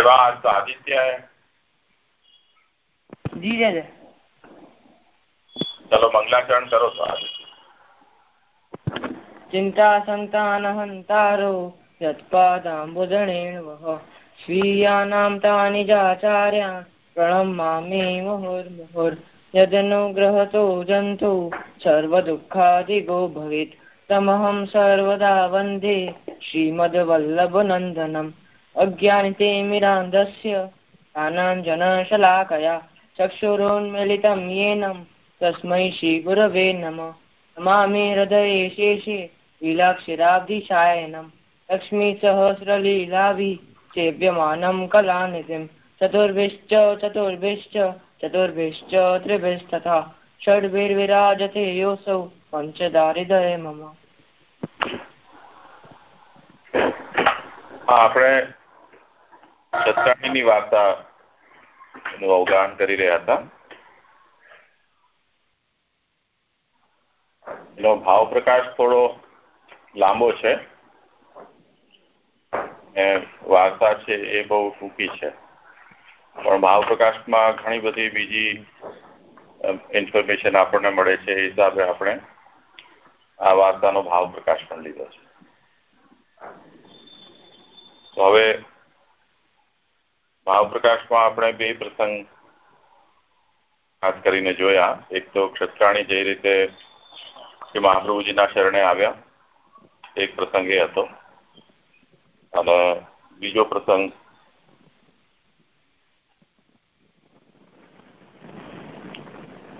बात तो आदित्य है जी जय चलो मंगलाचरण करो तो आदित्य चिंता संतानहन्तारो यत्पादाम्बुदणेन वः स्वीयानां तानि जाचार्यान् प्रणमामि मुहुर्मुहुर्यदनुग्रहतो जन्तु सर्वदुःखादिगो भवेत् तमहं सर्वदा वन्दे श्रीमद्वल्लभनन्दनम् अज्ञानितेमिरान्धस्य ज्ञानाञ्जनशलाकया चक्षुरोन्मिलितं येन तस्मै श्रीगुरवे नमः नमामि हृदये शेषे लीलाक्षराब्धिशायनम् लक्ष्मीसहस्रलीलाभिः सेव्यमानं कलानिधिं चतुर्भिश्च चतुर्भिश्च चतुर्भिश्च त्रिभिस्तथा षड्भिर्विराजते योऽसौ पञ्चदारिदय मम આપણે સત્તાણીની વાર્તા નું અવગાહન કરી રહ્યા હતા. એનો ભાવ પ્રકાશ થોડો લાંબો છે વાર્તા છે એ બહુ ટૂંકી છે. પણ ભાવ પ્રકાશમાં ઘણી બધી બીજી ઇન્ફોર્મેશન આપણને મળે છે એ હિસાબે આપણે આ વાર્તાનો ભાવ પ્રકાશ પણ લીધો છે. તો હવે ભાવ પ્રકાશમાં આપણે બે પ્રસંગ ખાસ કરીને જોયા. એક તો ક્ષત્રાણી જે રીતે મહાપ્રભુજીના શરણે આવ્યા, એક પ્રસંગ એ હતો. અને બીજો પ્રસંગ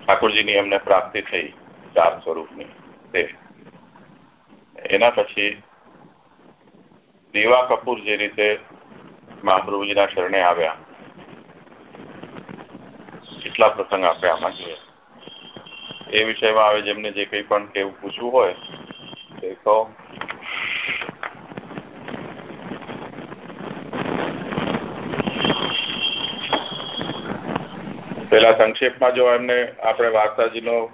ઠાકોરજીની એમને પ્રાપ્તિ થઈ ચાર સ્વરૂપની. તે એના પછી દેવા કપૂર જે રીતે મહાપ્રભુજીના શરણે આવ્યા. કેટલા પ્રસંગ આપણે આમાં જોઈએ. એ વિષયમાં આવે જેમને જે કંઈ પણ કેવું પૂછવું હોય, તે કહો. પેલા સંક્ષેપમાં જો એમને આપણે વાર્તાજીનો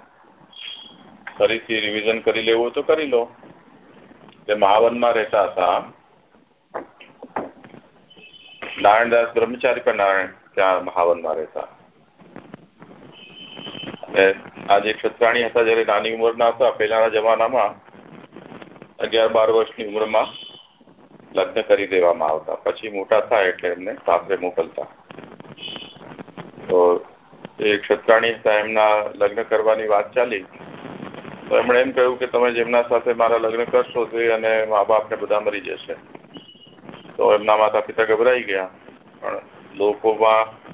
ફરીથી રિવિઝન કરી લેવું તો કરી લો. તે મહાવનમાં રહેતા હતા. નારાયણદાસ બ્રહ્મચારી પણ નારાયણ ત્યાં મહાવનમાં રહેતા. આ જે ક્ષત્રાણી હતા જયારે નાની ઉંમરના હતા, પહેલાના જમાનામાં અગિયાર બાર વર્ષની ઉંમરમાં લગ્ન કરી દેવામાં આવતા. પછી મોટા થાય એટલે એમને સાસરે મોકલતા. તો એ ક્ષત્રાણી હતા, એમના લગ્ન કરવાની વાત ચાલી. તો એમણે એમ કહ્યું કે તમે જેમના સાથે મારા લગ્ન કરશો તે અને મા બાપ ને બધા મરી જશે. તો એમના માતા પિતા ગભરાઈ ગયા. પણ લોકોમાં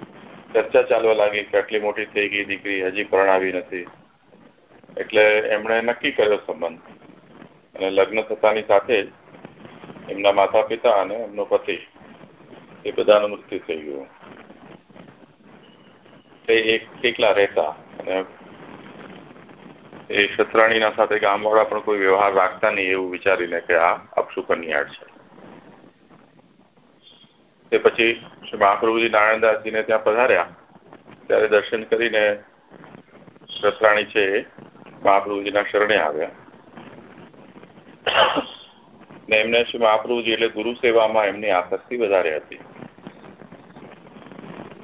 ચર્ચા ચાલવા લાગી કે આટલી મોટી થઈ ગઈ દીકરી, હજી પરણાવી નથી. એટલે એમણે નક્કી કર્યો સંબંધ. અને લગ્ન થતાની સાથે એમના માતા પિતા અને એમનો પતિ એ બધાનું મૃત્યુ થઈ ગયું. તે એક એકલા રહેતા અને એ શત્રાણીના સાથે ગામવાળા પણ કોઈ વ્યવહાર રાખતા નહીં એવું વિચારીને કે આ અપશુ છે. તે પછી શ્રી મહાપ્રભુજી નારાયણદાસજીને ત્યાં પધાર્યા. ત્યારે દર્શન કરીને સસરાણી છે મહાપ્રભુજીના શરણે આવ્યા. ને એમને શ્રી મહાપ્રભુજી એટલે ગુરુ સેવામાં એમની આસક્તિ વધારે હતી.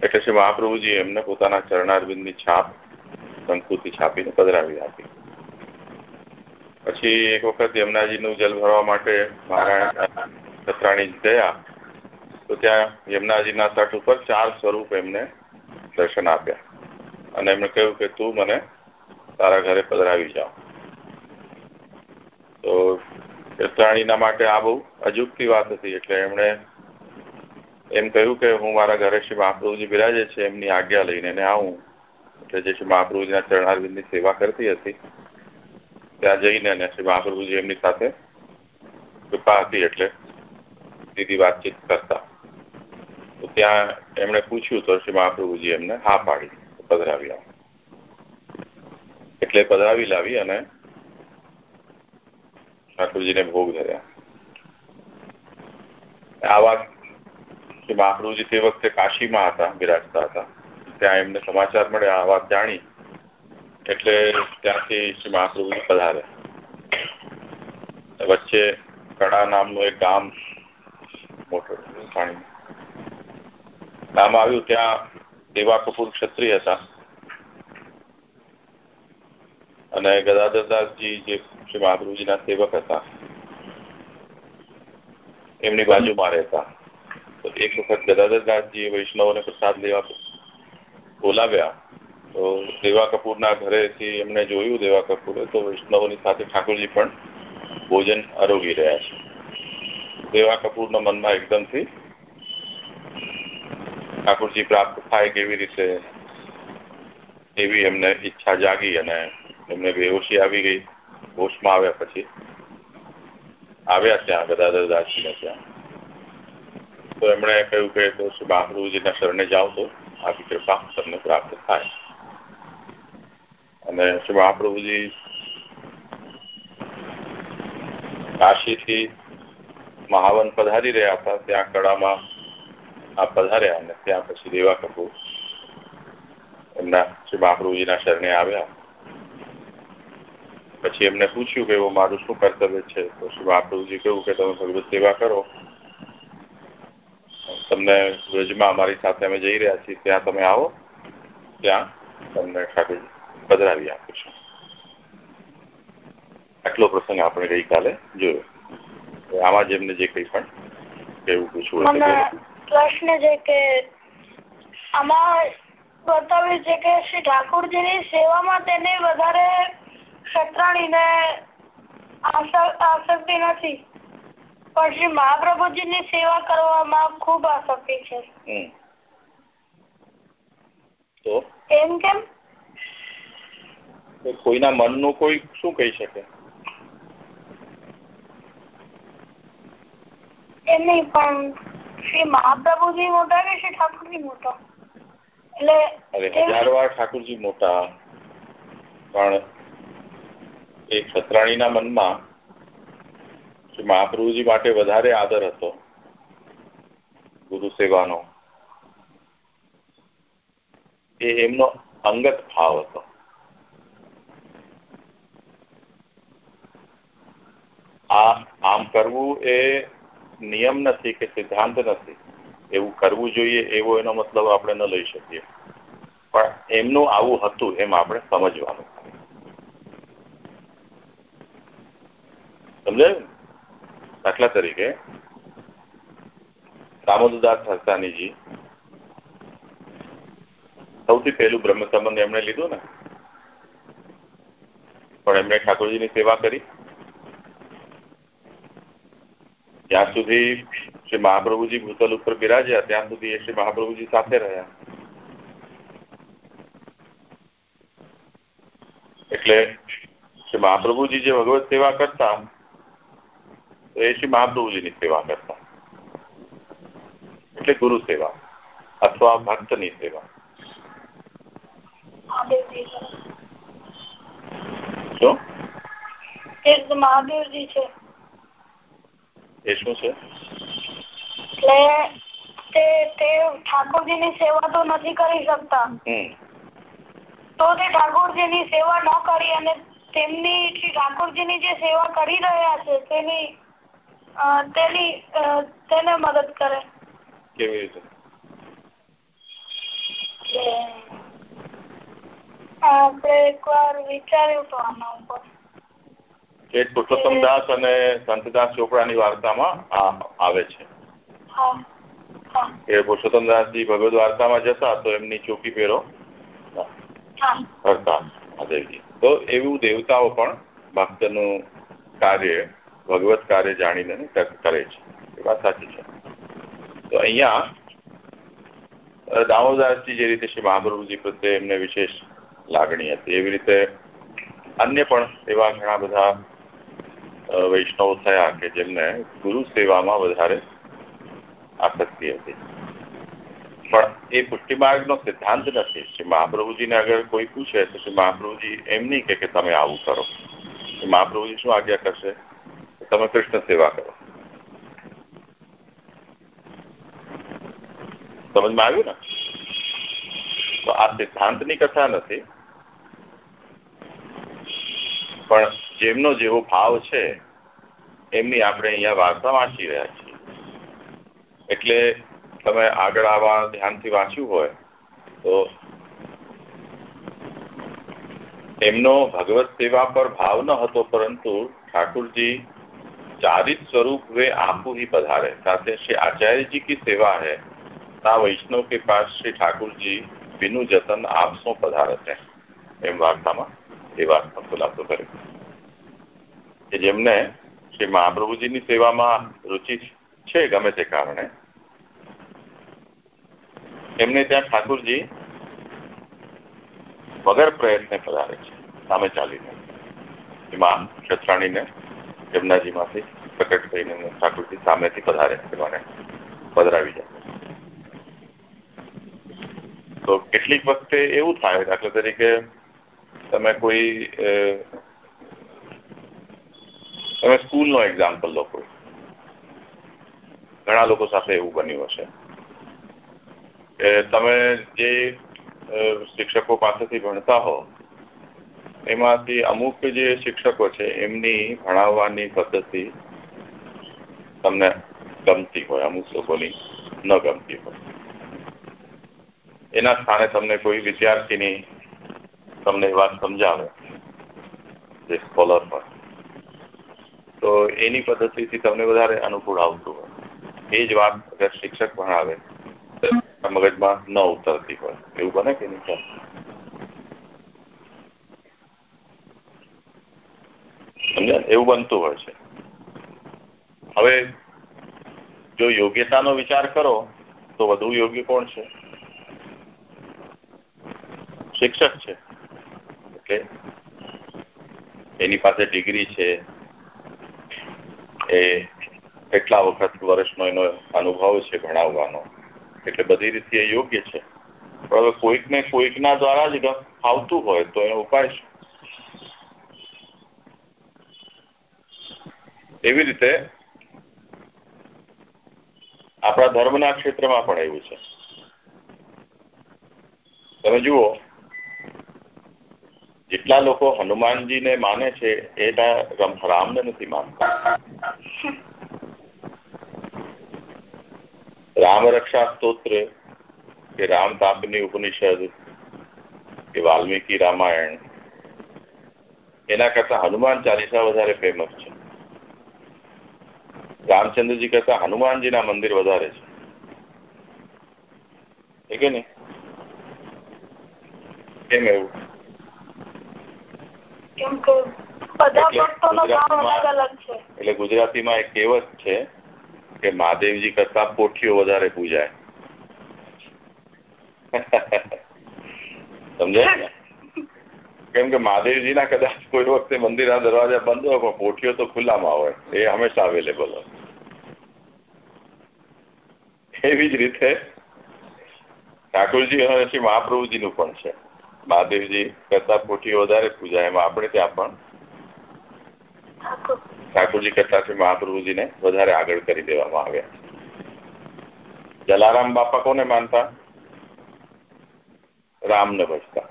એટલે શ્રી મહાપ્રભુજી એમને પોતાના ચરણારવિંદની છાપ સંસ્કૃતિ છાપીને પધરાવી આપી. પછી એક વખત યમુનાજીનું જલ ભરવા માટે મહારાણા સત્રાણી ગયા. તો ત્યાં યમુનાજીના તટ ઉપર ચાર સ્વરૂપ એમને દર્શન આપ્યા. અને એમણે કહ્યું કે તું મને તારા ઘરે પધરાવી જાઓ તો ક્ષત્રાણીના માટે આ બહુ અજુકતી વાત હતી, એટલે એમણે એમ કહ્યું કે હું મારા ઘરે શ્રી મહાપ્રભુજી બિરાજે છે, એમની આજ્ઞા લઈને એને આવું. એટલે જે શ્રી મહાપ્રભુજીના ચરણારવિંદની સેવા કરતી હતી, ત્યાં જઈને અને શ્રી મહાપ્રભુજી એમની સાથે કૃપા હતી એટલે સીધી વાતચીત કરતા. તો ત્યાં એમણે પૂછ્યું તો શ્રી મહાપ્રભુજી એમને, હા પાડી, પધરાવી આવ. એટલે પધરાવી લાવી અને ઠાકોરજીને ભોગ ધર્યા. આ શ્રી મહાપ્રભુજી તે વખતે કાશીમાં હતા, બિરાજતા હતા. ત્યાં એમને સમાચાર મળ્યા, આ વાત જાણી. એટલે ત્યાંથી શ્રી મહાપ્રભુજી પધાર્યા. વચ્ચે કડા નામનું એક ગામ મોટું પાણી નામ આવ્યું ત્યાં દેવા કપૂર ક્ષત્રિય હતા અને ગદાધરદાસજી જે શ્રી મહાપ્રભુજીના સેવક હતા, એમની બાજુમાં રહેતા। તો એક વખત ગદાધરદાસજીએ વૈષ્ણવોને પ્રસાદ લેવા બોલાવ્યા, તો દેવા કપૂરના ઘરેથી એમને જોયું દેવા કપૂરે, તો વૈષ્ણવોની સાથે ઠાકોરજી પણ ભોજન આરોગી રહ્યા છે. દેવા કપૂરના મનમાં એકદમથી ઠાકોરજી પ્રાપ્ત થાય કેવી રીતે? એવી એમને ઈચ્છા જાગી અને એમને બેહોશી આવી ગઈ. હોશમાં આવ્યા પછી. આવ્યા ત્યાં, ગદાધર દાસજીને ત્યાં. તો એમણે કહ્યું કે તો શ્રી મહાપ્રભુજીના શરણે જાઓ તો આપી કૃપા તમને પ્રાપ્ત થાય. અને શ્રી મહાપ્રભુજી કાશીથી મહાવન પધારી રહ્યા હતા. ત્યાં કળામાં આ પધાર્યા અને ત્યાં પછી દેવા કપૂર. એમના શ્રી મહાપ્રભુજીના શરણે આવ્યા. પછી એમને પૂછ્યું કે એવું મારું શું કર્તવ્ય છે? તો શ્રી મહાપ્રભુજી કહ્યું કે તમે ભગવત સેવા કરો. તમને વ્રજમાં અમારી સાથે અમે જઈ રહ્યા છીએ. ત્યાં તમે આવો. ત્યાં તમને ઠાકોરજી પધરાવી આપીશું. આટલો પ્રસંગ આપણે ગઈકાલે જોયો. આમાં જ એમને જે કંઈ પણ કેવું પૂછવું પ્રશ્ન છે કે આમાં બતાવ્યું છે કે શ્રી ઠાકોરજીની સેવામાં તેને વધારે ક્ષત્રાણીને આસક્તિ નથી. પણ શ્રી મહાપ્રભુજી ની સેવા કરવામાં ખૂબ આસક્તિ છે. એમ કેમ? કોઈના મનનું કોઈ શું કહી શકે? એમ નહીં પણ શ્રી મહાપ્રભુજી મોટા કે શ્રી ઠાકોરજી મોટા? એટલે હજાર વાર ઠાકોરજી મોટા પણ એ છત્રાણીના મનમાં શ્રી મહાપ્રભુજી માટે વધારે આદર હતો ગુરુ સેવાનો. એ એમનો અંગત ભાવ હતો. આ આમ કરવું એ નિયમ નથી કે સિદ્ધાંત નથી. એવું કરવું જોઈએ એવો એનો મતલબ આપણે ન લઈ શકીએ. પણ એમનું આવું હતું એમ આપણે સમજવાનું. સમજાયું દાખલા તરીકે દામોદરદાસ હસ્તાનીજી સૌથી પહેલું બ્રહ્મ સંબંધ એમણે લીધું ને? પણ એમણે ઠાકોરજીની સેવા કરી. જ્યાં સુધી શ્રી મહાપ્રભુજી ભૂતલ ઉપર બિરાજ્યા ત્યાં સુધી એ શ્રી મહાપ્રભુજી સાથે રહ્યા. એટલે શ્રી મહાપ્રભુજી જે ભગવત સેવા કરતા તો એ શ્રી મહાપ્રભુજીની સેવા કરતા. એટલે ગુરુ સેવા અથવા ભક્તની સેવા. શું? મહાદેવજી છે. એ શું છે એટલે તે ઠાકોરજીની સેવા તો નથી કરી શકતા. તો તે ઠાકોરજીની સેવા ન કરી અને તેમની શ્રી ઠાકોરજીની જે સેવા કરી રહ્યા છે તેની તેની તેને મદદ કરે. કેવી રીતે? આપણે એકવાર વિચાર્યું તો આના ઉપર. કે પુરુષોત્તમ દાસ અને સંતદાસ ચોપડાની વાર્તામાં આવે છે. એ પુરુષોત્તમ દાસજી ભગવદ વાર્તામાં જતા તો એમની ચોકી પહેરો કરતા તો એવું દેવતાઓ પણ ભક્તનું કાર્ય, ભગવત કાર્ય જાણીને કરે છે. એ વાત સાચી છે. તો અહીંયા દામોદાસજી જે રીતે શ્રી મહાપ્રભુજી પ્રત્યે એમને વિશેષ લાગણી હતી, એવી રીતે અન્ય પણ એવા ઘણા બધા વૈષ્ણવ થયા કે જેમને ગુરુ સેવામાં વધારે આસક્તિ હતી. પણ એ પુષ્ટિમાર્ગ નો સિદ્ધાંત નથી. શ્રી મહાપ્રભુજીને અગર કોઈ પૂછે, તો શ્રી મહાપ્રભુજી એમ નહીં કે તમે આવું કરો. મહાપ્રભુજી શું આજ્ઞા કરશે? તમે કૃષ્ણ સેવા કરો. સમજમાં આવ્યું ને? તો આ સિદ્ધાંતની કથા નથી. પણ જેમનો જેવો ભાવ છે એમની આપણે અહીંયા વાર્તા વાંચી રહ્યા છીએ એટલે તમે આગળ આવા ધ્યાનથી વાંચ્યું હોય તો એમનો ભગવત સેવા પર ભાવ ન હતો પરંતુ ठाकुर चारित स्वरूप वे आपू ही पधारे साथ श्री आचार्य जी की सेवा है ता वैष्णव के पास श्री ठाकुर जी बिनु जतन आप सो पधारत है એમ વાર્તામાં એ વાતનો ખુલાસો કર્યો કે જેમને શ્રી મહાપ્રભુજીની સેવામાં રુચિ છે ગમે તે કારણે. એમને ત્યાં ઠાકુરજી વગર પ્રયત્ને પધારે છે, સામે ચાલીને. એમાં ક્ષત્રાણીને યમુનાજીમાંથી પ્રકટ થઈને ઠાકુરજી સામેથી પધારે મને પધરાવી જાય તો કેટલીક વખતે એવું થાય દાખલા તરીકે તમે કોઈ તમે સ્કૂલનો એક્ઝામ્પલ લો કોઈ. ઘણા લોકો સાથે એવું બન્યું હશે. કે તમે જે શિક્ષકો પાસેથી ભણતા હો, એમાંથી અમુક જે શિક્ષકો છે, એમની ભણાવવાની પદ્ધતિ તમને ગમતી હોય, અમુક લોકોની ન ગમતી હોય. એના સ્થાને તમને કોઈ વિદ્યાર્થીની તમને વાત સમજાવે, જે સ્કોલર હોય. તો એની પદ્ધતિથી તમને વધારે અનુકૂળ આવતું હોય. એ જ વાત અગર શિક્ષક ભણાવે મગજમાં ન ઉતરતી હોય. એવું બને કે નહીં? સમજ્યા એવું બનતું હોય છે. હવે જો યોગ્યતાનો વિચાર કરો, તો વધુ યોગ્ય કોણ છે? શિક્ષક છે. એટલે એની પાસે ડિગ્રી છે એ કેટલા વખત વર્ષનો એનો અનુભવ છે ભણાવવાનો? એટલે બધી રીતે એ યોગ્ય છે. પણ હવે કોઈકને કોઈકના દ્વારા જ ફાવતું હોય તો એનો ઉપાય છે એવી રીતે આપણા ધર્મના ક્ષેત્રમાં પણ એવું છે. તમે જુઓ જેટલા લોકો હનુમાનજીને માને છે એના રામને નથી માનતા. રામ રક્ષા સ્તોત્ર કે રામ તાપની ઉપનિષદ કે વાલ્મીકી રામાયણ, એના કરતા હનુમાન ચાલીસા વધારે ફેમસ છે. રામચંદ્રજી કરતા હનુમાનજીના મંદિર વધારે છે. કે નહીં? કેમ એવું. એટલે ગુજરાતીમાં એક કહેવત છે કે મહાદેવજી કરતા પોઠીઓ વધારે પૂજાય. સમજાય ને? કેમ કે મહાદેવજીના કદાચ કોઈ વખતે મંદિરના દરવાજા બંધ હોય પણ પોઠીઓ તો ખુલ્લામાં હોય. એ હંમેશા અવેલેબલ હોય. એવી જ રીતે ઠાકોરજી અને શ્રી મહાપ્રભુજીનું પણ છે. મહાદેવજી કરતા પોઠી વધારે પૂજા. એમાં આપણે ત્યાં પણ ઠાકોરજી કરતા શ્રી મહાપ્રભુજીને વધારે આગળ કરી દેવામાં આવ્યા. જલારામ બાપા કોને માનતા? રામને ભજતા.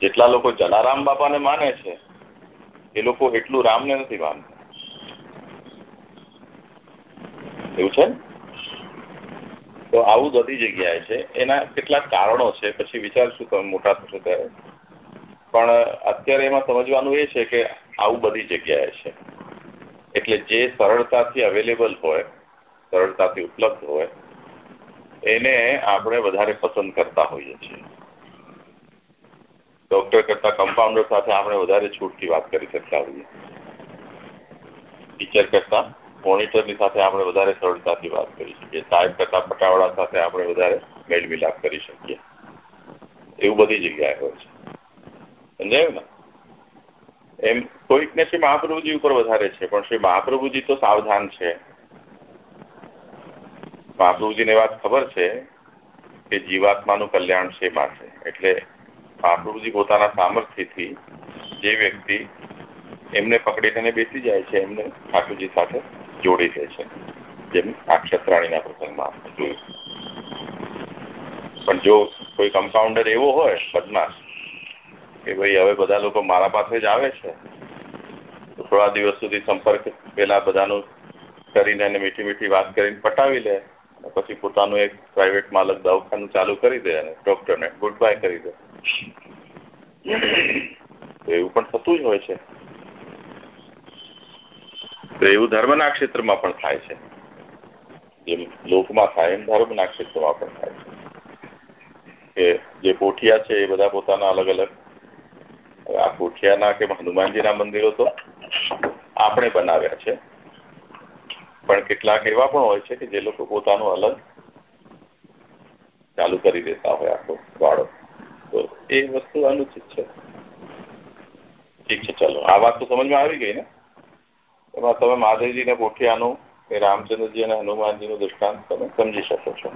જેટલા લોકો જલારામ બાપાને માને છે, એ લોકો એટલું રામને નથી માનતા. એવું છે તો આવું બધી જગ્યાએ છે. એના કેટલાક કારણો છે, પછી વિચારશું તમે મોટા થશો ત્યારે. પણ અત્યારે એમાં સમજવાનું એ છે કે આવું બધી જગ્યાએ છે. એટલે જે સરળતાથી અવેલેબલ હોય, સરળતાથી ઉપલબ્ધ હોય, એને આપણે વધારે પસંદ કરતા હોઈએ છીએ. ડોક્ટર કરતા કમ્પાઉન્ડર સાથે આપણે વધારે છૂટથી વાત કરી શકતા હોઈએ. ટીચર કરતા મોનિટરની સાથે આપણે વધારે સરળતાથી વાત કરી શકીએ. સાહેબ કરતા પટાવાળા સાથે આપણે વધારે મેળમિલાપ કરી શકીએ. એવું બધી જગ્યાએ હોય છે. સમજાયું ને. એમ કોઈકને શ્રી મહાપ્રભુજી ઉપર વધારે છે, પણ શ્રી મહાપ્રભુજી તો સાવધાન છે. મહાપ્રભુજીને વાત ખબર છે કે જીવાત્માનું કલ્યાણ છે માટે. એટલે મહાપ્રભુજી પોતાના સામર્થ્યથી જે વ્યક્તિ એમને પકડીને બેસી જાય છે, એમને ઠાકોરજી સાથે જોડી દે છે. જેમ આ ક્ષત્રાણીના પ્રસંગમાં જોયું. પણ જો કોઈ કમ્પાઉન્ડર એવો હોય, બદમાશ, કે ભાઈ હવે બધા લોકો મારા પાસે જ આવે છે, તો થોડા દિવસ સુધી સંપર્ક પેલા બધાનું કરીને અને મીઠી મીઠી વાત કરીને પટાવી લે પછી પોતાનું એક પ્રાઇવેટ માલક દવાખાનું ચાલુ કરી દે અને ડોક્ટરને ગુડ બાય કરી દે. એવું પણ થતું જ હોય છે. તો એવું ધર્મના ક્ષેત્રમાં પણ થાય છે. જેમ લોકમાં થાય એમ ધર્મના ક્ષેત્રમાં પણ થાય છે. કે જે કોઠિયા છે એ બધા પોતાના અલગ અલગ. આ કોઠિયાના કે હનુમાનજીના મંદિરો તો આપણે બનાવ્યા છે. પણ કેટલાક એવા પણ હોય છે કે જે લોકો પોતાનું અલગ ચાલુ કરી દેતા હોય આખો વાળો તો એ વસ્તુ અનુચિત છે. ઠીક છે, ચલો. આ વાત તો સમજમાં આવી ગઈ ને? એમાં તમે મહાદેવજી ને પોઠિયાનું એ રામચંદ્રજી અને હનુમાનજીનું દૃષ્ટાંત તમે સમજી શકો છો.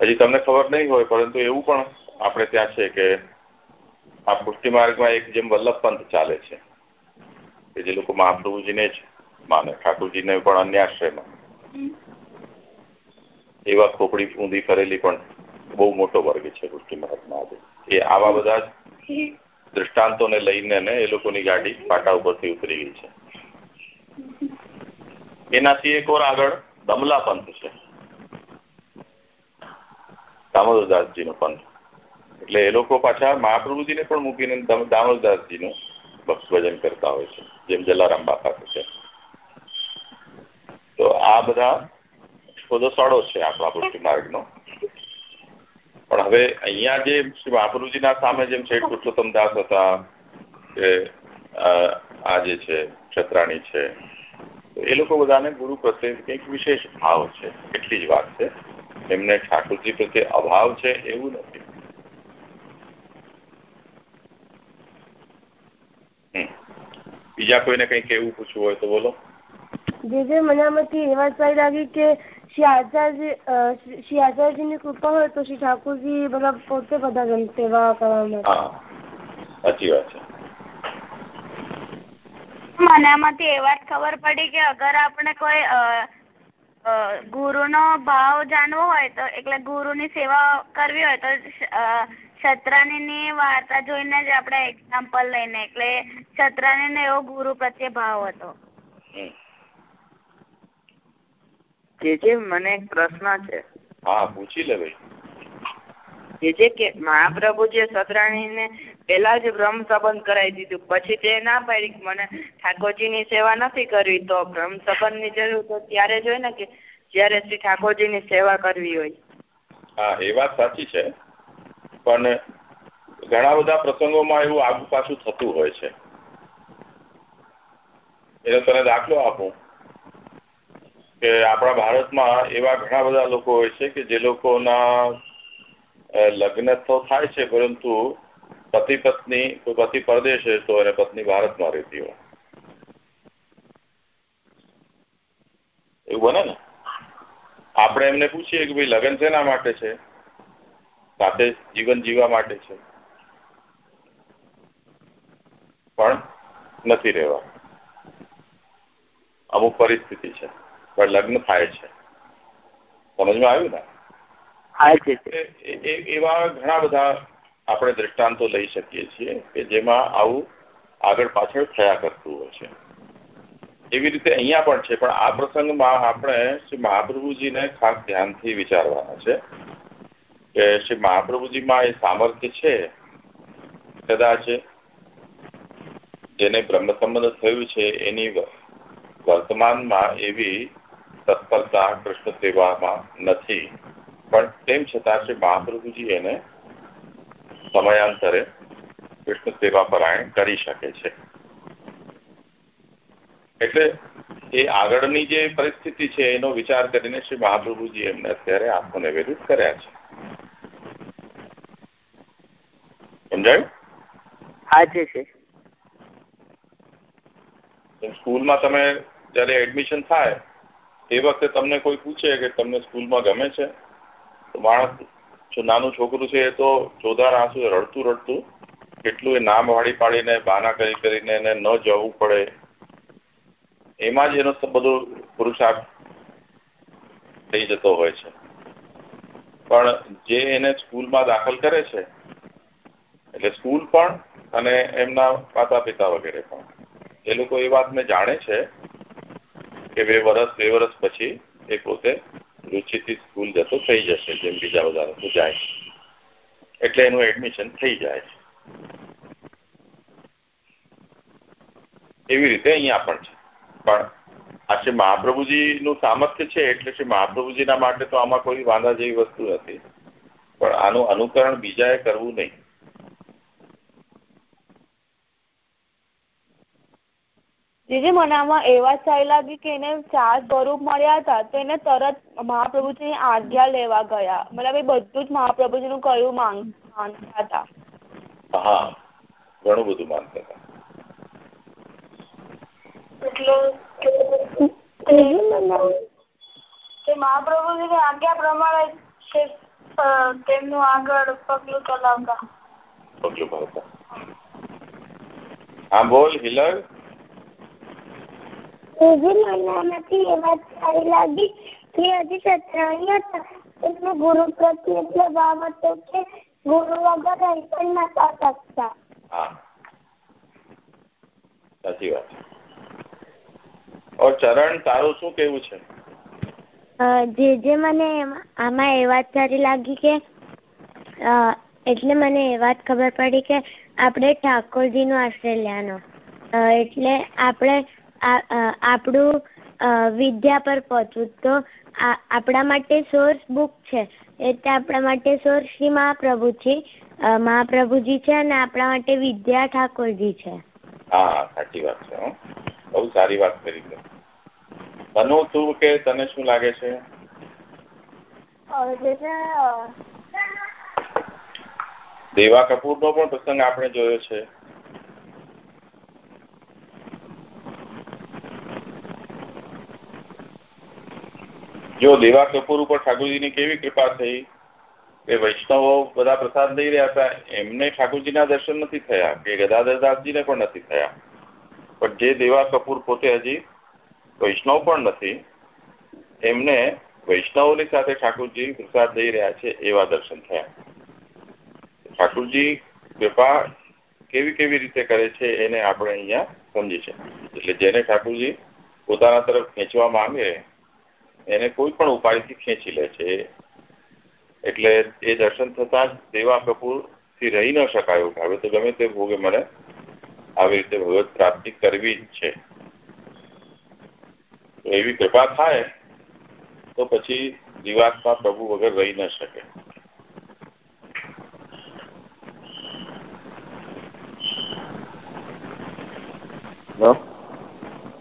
હજી તમને ખબર નહીં હોય, પરંતુ એવું પણ આપણે ત્યાં છે કે આ પુષ્ટિ માર્ગમાં એક જેમ વલ્લભ પંથ ચાલે છે. કે જે લોકો મહાપ્રભુજીને જ માને, ઠાકોરજીને પણ અન્ય આશ્રયમાં એવા ખોપડી ઊંધી કરેલી પણ બહુ મોટો વર્ગ છે પુષ્ટિ મહાત્મા એ આવા બધા દ્રષ્ટાંતોને લઈને ને એ લોકોની ગાડી પાટા ઉપરથી ઉતરી ગઈ છે. એનાથી એક ઓર આગળ દમલા પંથ છે. દામોદરદાસજીનો પંથ. એટલે એ લોકો પાછા મહાપ્રભુજીને પણ મૂકીને દામોદરદાસજીનું ભજન કરતા હોય છે. જેમ જલારામ બાપા છે. તો આ બધા બધો સડો છે આપણા પુષ્ટિ માર્ગનો. પણ હવે અહીંયા જે શ્રી મહાપ્રભુજીના સામે જેમ છે, પુરુષોત્તમ દાસ હતા કે આ જે છે છત્રાણી છે એ લોકો બધાને ગુરુ પ્રત્યે કંઈક વિશેષ ભાવ છે. એટલી જ વાત છે. એમને ઠાકોરજી પ્રત્યે અભાવ છે એવું નથી. બીજા કોઈને કઈ કેવું પૂછવું હોય તો બોલો. જે જે મનામાંથી એ વાત લાગી કે શ્રી આચાર્ય શ્રી આચાર્યજીની કૃપા હોય તો શ્રી ઠાકોરજી બધા પોતે બધા સેવા કરવા માટે સાચી વાત છે મને આમાંથી એ વાત ખબર પડી કે અગર આપણે કોઈ ગુરુનો ભાવ જાણવો હોય તો એટલે ગુરુની સેવા કરવી હોય તો છત્રાણીની વાર્તા જોઈને જ આપણે એક્ઝામ્પલ લઈને એટલે ક્ષત્રાણીને એવો ગુરુ પ્રત્યે ભાવ હતો. જે જે મને એક પ્રશ્ન છે. હા પૂછી લે ભાઈ. જે જે કે મહાપ્રભુજીએ સતરાણીને પેલા જ બ્રહ્મ સંબંધ કરાવી દીધું. પછી તે ના પાડી મને ઠાકોરજીની સેવા નથી કરવી તો બ્રહ્મ સંબંધની જરૂર તો ત્યારે જ હોય ને કે જ્યારે શ્રી ઠાકોરજીની સેવા કરવી હોય. હા એ વાત સાચી છે. પણ ઘણા બધા પ્રસંગોમાં એવું આગુ પાછું થતું હોય છે. એનો તને દાખલો આપું. કે આપણા ભારતમાં એવા ઘણા બધા લોકો હોય છે કે જે લોકોના લગ્ન તો થાય છે, પરંતુ પતિ પત્ની, કોઈ પતિ પરદેશે તો અને પત્ની ભારતમાં રહેતી હોય. એવું બને ને? આપણે એમને પૂછીએ કે ભાઈ લગ્ન શેના માટે છે? સાથે જીવન જીવવા માટે છે. પણ નથી રહેવા. અમુક પરિસ્થિતિ છે. પણ લગ્ન થાય છે. સમજમાં આવ્યું ને? એવા ઘણા બધા આપણે દ્રષ્ટાંતો લઈ શકીએ છીએ કે જેમાં આવું આગળ પાછળ થયા કરતું હોય છે. એવી રીતે અહીંયા પણ છે પણ આ પ્રસંગમાં આપણે શ્રી મહાપ્રભુજીને ખાસ ધ્યાનથી વિચારવાના છે કે શ્રી મહાપ્રભુજીમાં એ સામર્થ્ય છે? કદાચ જેને બ્રહ્મ સંબંધ થયું છે એની વર્તમાનમાં એવી તત્પરતા કૃષ્ણ સેવામાં નથી. પણ તેમ છતાં શ્રી મહાપ્રભુજી એને સમયાંતરે કૃષ્ણ સેવા પરાયણ કરી શકે છે. એટલે એ આગળની જે પરિસ્થિતિ છે એનો વિચાર કરીને શ્રી મહાપ્રભુજી એમને અત્યારે આત્મનિવેદિત કર્યા છે. સમજાયું? હા છે સ્કૂલમાં તમે જયારે એડમિશન થાય એ વખતે તમને કોઈ પૂછે કે તમને સ્કૂલમાં ગમે છે? તો માણસ, જો નાનું છોકરું છે એ તો ચોધાર આંસુ રડતું રડતું કેટલું એ નામ વાળી પાડીને, બાના કરી કરીને એને ન જવું પડે. એમાં જ એનો બધો પુરુષાર્થ થઈ જતો હોય છે. પણ જે એને સ્કૂલમાં દાખલ કરે છે, એટલે સ્કૂલ પણ અને એમના માતા પિતા વગેરે પણ. એ લોકો એ વાતને જાણે છે કે બે વર્ષ બે વર્ષ પછી એ પોતે રુચિથી સ્કૂલ જતો થઈ જશે, જેમ બીજા બધા જાય. એટલે એનું એડમિશન થઈ જાય છે. એવી રીતે અહીંયા પણ છે. પણ આ શ્રી મહાપ્રભુજીનું સામર્થ્ય છે, એટલે શ્રી મહાપ્રભુજીના માટે તો આમાં કોઈ વાંધા જેવી વસ્તુ નથી. પણ આનું અનુકરણ બીજાએ કરવું નહીં. દીદી મને આમાં એવા લાગી કે એને ચાર સ્વરૂપ મળ્યા હતા તો એને તરત મહાપ્રભુજીની આજ્ઞા લેવા ગયા. મતલબ એ બધું જ મહાપ્રભુજીનું કહ્યું માનતા હતા. હા ઘણું બધું માનતા હતા. એટલે મહાપ્રભુજીની આજ્ઞા પ્રમાણે તેમનું આગળ પગલું ચલાવતા. પગલું ભરતા. હા બોલ હિલર એજી એ વાત સારી લાગી કે હજી સત્રાણી હતા. એટલે ગુરુ પ્રત્યે એટલે ભાવ હતો કે ગુરુ વગર રહી પણ નતા શકતા. હા. સાચી વાત. ઓર ચરણ તારું શું કેવું છે? જે જે મને આમાં એ વાત સારી લાગી કે એટલે મને એ વાત ખબર પડી કે આપણે ઠાકોરજીનો આશ્રય લેવાનો. એટલે આપણે આપણું વિદ્યા પર પહોંચવું. તો આપણા માટે સોર્સ બુક છે. એટલે આપણા માટે સોર્સ શ્રી મહાપ્રભુ છે મહાપ્રભુજી છે અને આપણા માટે વિદ્યા ઠાકોરજી છે. હા સાચી વાત છે બહુ સારી વાત કરી છે તનુ તું કે તને શું લાગે છે? દેવા કપૂર નો પણ પ્રસંગ આપણે જોયો છે. જો દેવા કપૂર ઉપર ઠાકોરજીની કેવી કૃપા થઈ? કે વૈષ્ણવો બધા પ્રસાદ લઈ રહ્યા હતા, એમને ઠાકોરજીના દર્શન નથી થયા, કે ગદાધરદાસજીને પણ નથી થયા. પણ જે દેવા કપૂર પોતે હજી વૈષ્ણવ પણ નથી, એમને વૈષ્ણવોની સાથે ઠાકોરજી પ્રસાદ લઈ રહ્યા છે એવા દર્શન થયા. ઠાકોરજી કૃપા કેવી કેવી રીતે કરે છે એને આપણે અહીંયા સમજી છે એટલે જેને ઠાકોરજી પોતાના તરફ ખેંચવા માંગે એને કોઈ પણ ઉપાયથી ખેંચી લે છે. એટલે એ દર્શન થતા જ દેવા કપૂરથી રહી ન શકાય એવું હવે તો ગમે તે ભોગે મને આવી રીતે ભગવત પ્રાપ્તિ કરવી જ છે. એવી કૃપા થાય તો પછી જીવાત્મા પ્રભુ વગર રહી ન શકે.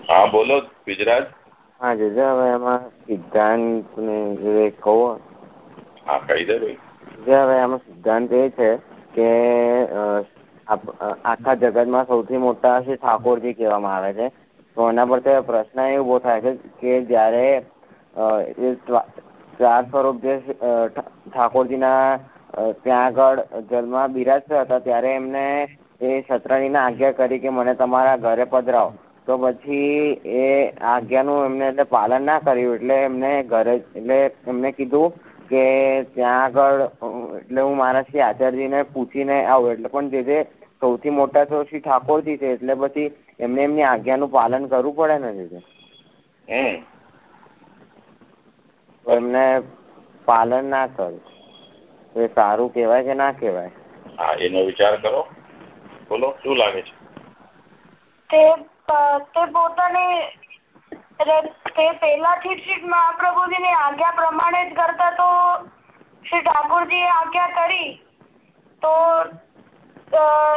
હા, બોલો ગુજરાત હા જજે હવે એમાં સિદ્ધાંત ને જે કહો. હા કહી દે ભાઈ. જે હવે એમાં સિદ્ધાંત એ છે કે આખા જગતમાં સૌથી મોટા શ્રી ઠાકોરજી કહેવામાં આવે છે. તો એના પર પ્રશ્ન એ ઊભો થાય છે કે જ્યારે એ ચાર સ્વરૂપ જે ઠાકોરજીના ત્યાં આગળ જલમાં બિરાજતા હતા ત્યારે એમને એ સત્રાણીને આજ્ઞા કરી કે મને તમારા ઘરે પધરાવો. તો પછી એ આજ્ઞાનું એમને એટલે પાલન ના કર્યું એટલે એમને ઘરે એટલે એમને કીધું કે ત્યાં આગળ એટલે હું મારા શ્રી આચાર્યજીને પૂછીને આવું એટલે પણ જે જે સૌથી મોટા તો શ્રી ઠાકોરજી છે એટલે પછી એમને એમની આજ્ઞાનું પાલન કરવું પડે ને જે તો એમને પાલન ના કર્યું. તો એ સારું કહેવાય કે ના કહેવાય? હા એનો વિચાર કરો. બોલો શું લાગે છે? તે તે પોતાને તે પહેલાથી જ શ્રી મહાપ્રભુજીની આજ્ઞા પ્રમાણે જ કરતા તો શ્રી ઠાકોરજીએ આજ્ઞા કરી. તો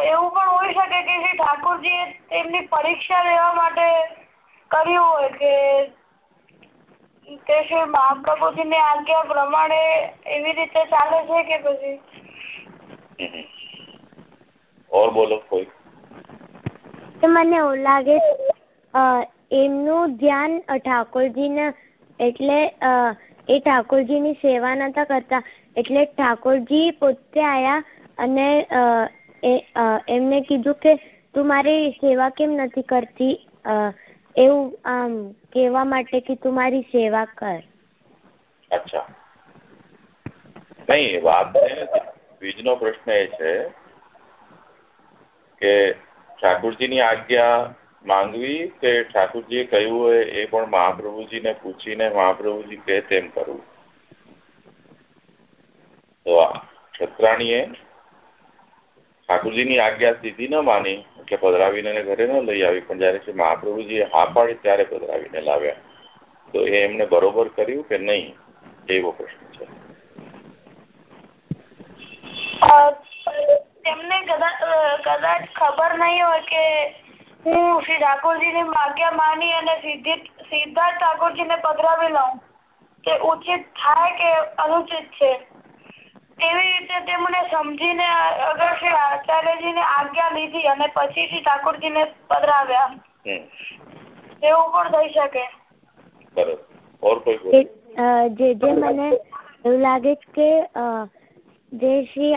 એવું પણ હોઈ શકે કે શ્રી ઠાકોરજીએ તેમની પરીક્ષા લેવા માટે કર્યું હોય કે તે શ્રી મહાપ્રભુજીની આજ્ઞા પ્રમાણે એવી રીતે ચાલે છે કે પછી? બોલો કોઈ. મને એવું લાગે એમનું ધ્યાન ઠાકોરજીને, એટલે એ ઠાકોરજીની સેવા નતા કરતા. એટલે ઠાકોરજી પોતે આયા અને એમને કીધું કે, તું મારી સેવા કેમ નથી કરતી? એવું આમ કહેવા માટે કે તું મારી સેવા કર. અચ્છા. નહીં વાત બીજનો પ્રશ્ન એ છે કે ઠાકોરજીની આજ્ઞા માંગવી કે ઠાકુરજીએ કહ્યું હોય એ પણ મહાપ્રભુજીને પૂછીને મહાપ્રભુજી કહે તેમ કરવું તો ક્ષત્રાણીએ ઠાકુરજીની આજ્ઞા સીધી ન માની, એટલે પધરાવીને ઘરે ન લઈ આવી. પણ જયારે મહાપ્રભુજીએ હા પાડી ત્યારે પધરાવીને લાવ્યા. તો એ એમને બરોબર કર્યું કે નહીં, એવો પ્રશ્ન છે. તેમને કદાચ ખબર નહીં હોય કે હું શ્રી ઠાકોરજીની આજ્ઞા માની અને સીધી સીધા જ ઠાકોરજીને પધરાવી લઉં. તે ઉચિત થાય કે અનુચિત છે? તેવી રીતે તેમને સમજીને અગર શ્રી આચાર્યજીને આજ્ઞા લીધી અને પછી શ્રી ઠાકોરજીને પધરાવ્યા. એવું પણ થઈ શકે? જે જે મને એવું લાગે છે કે જે શ્રી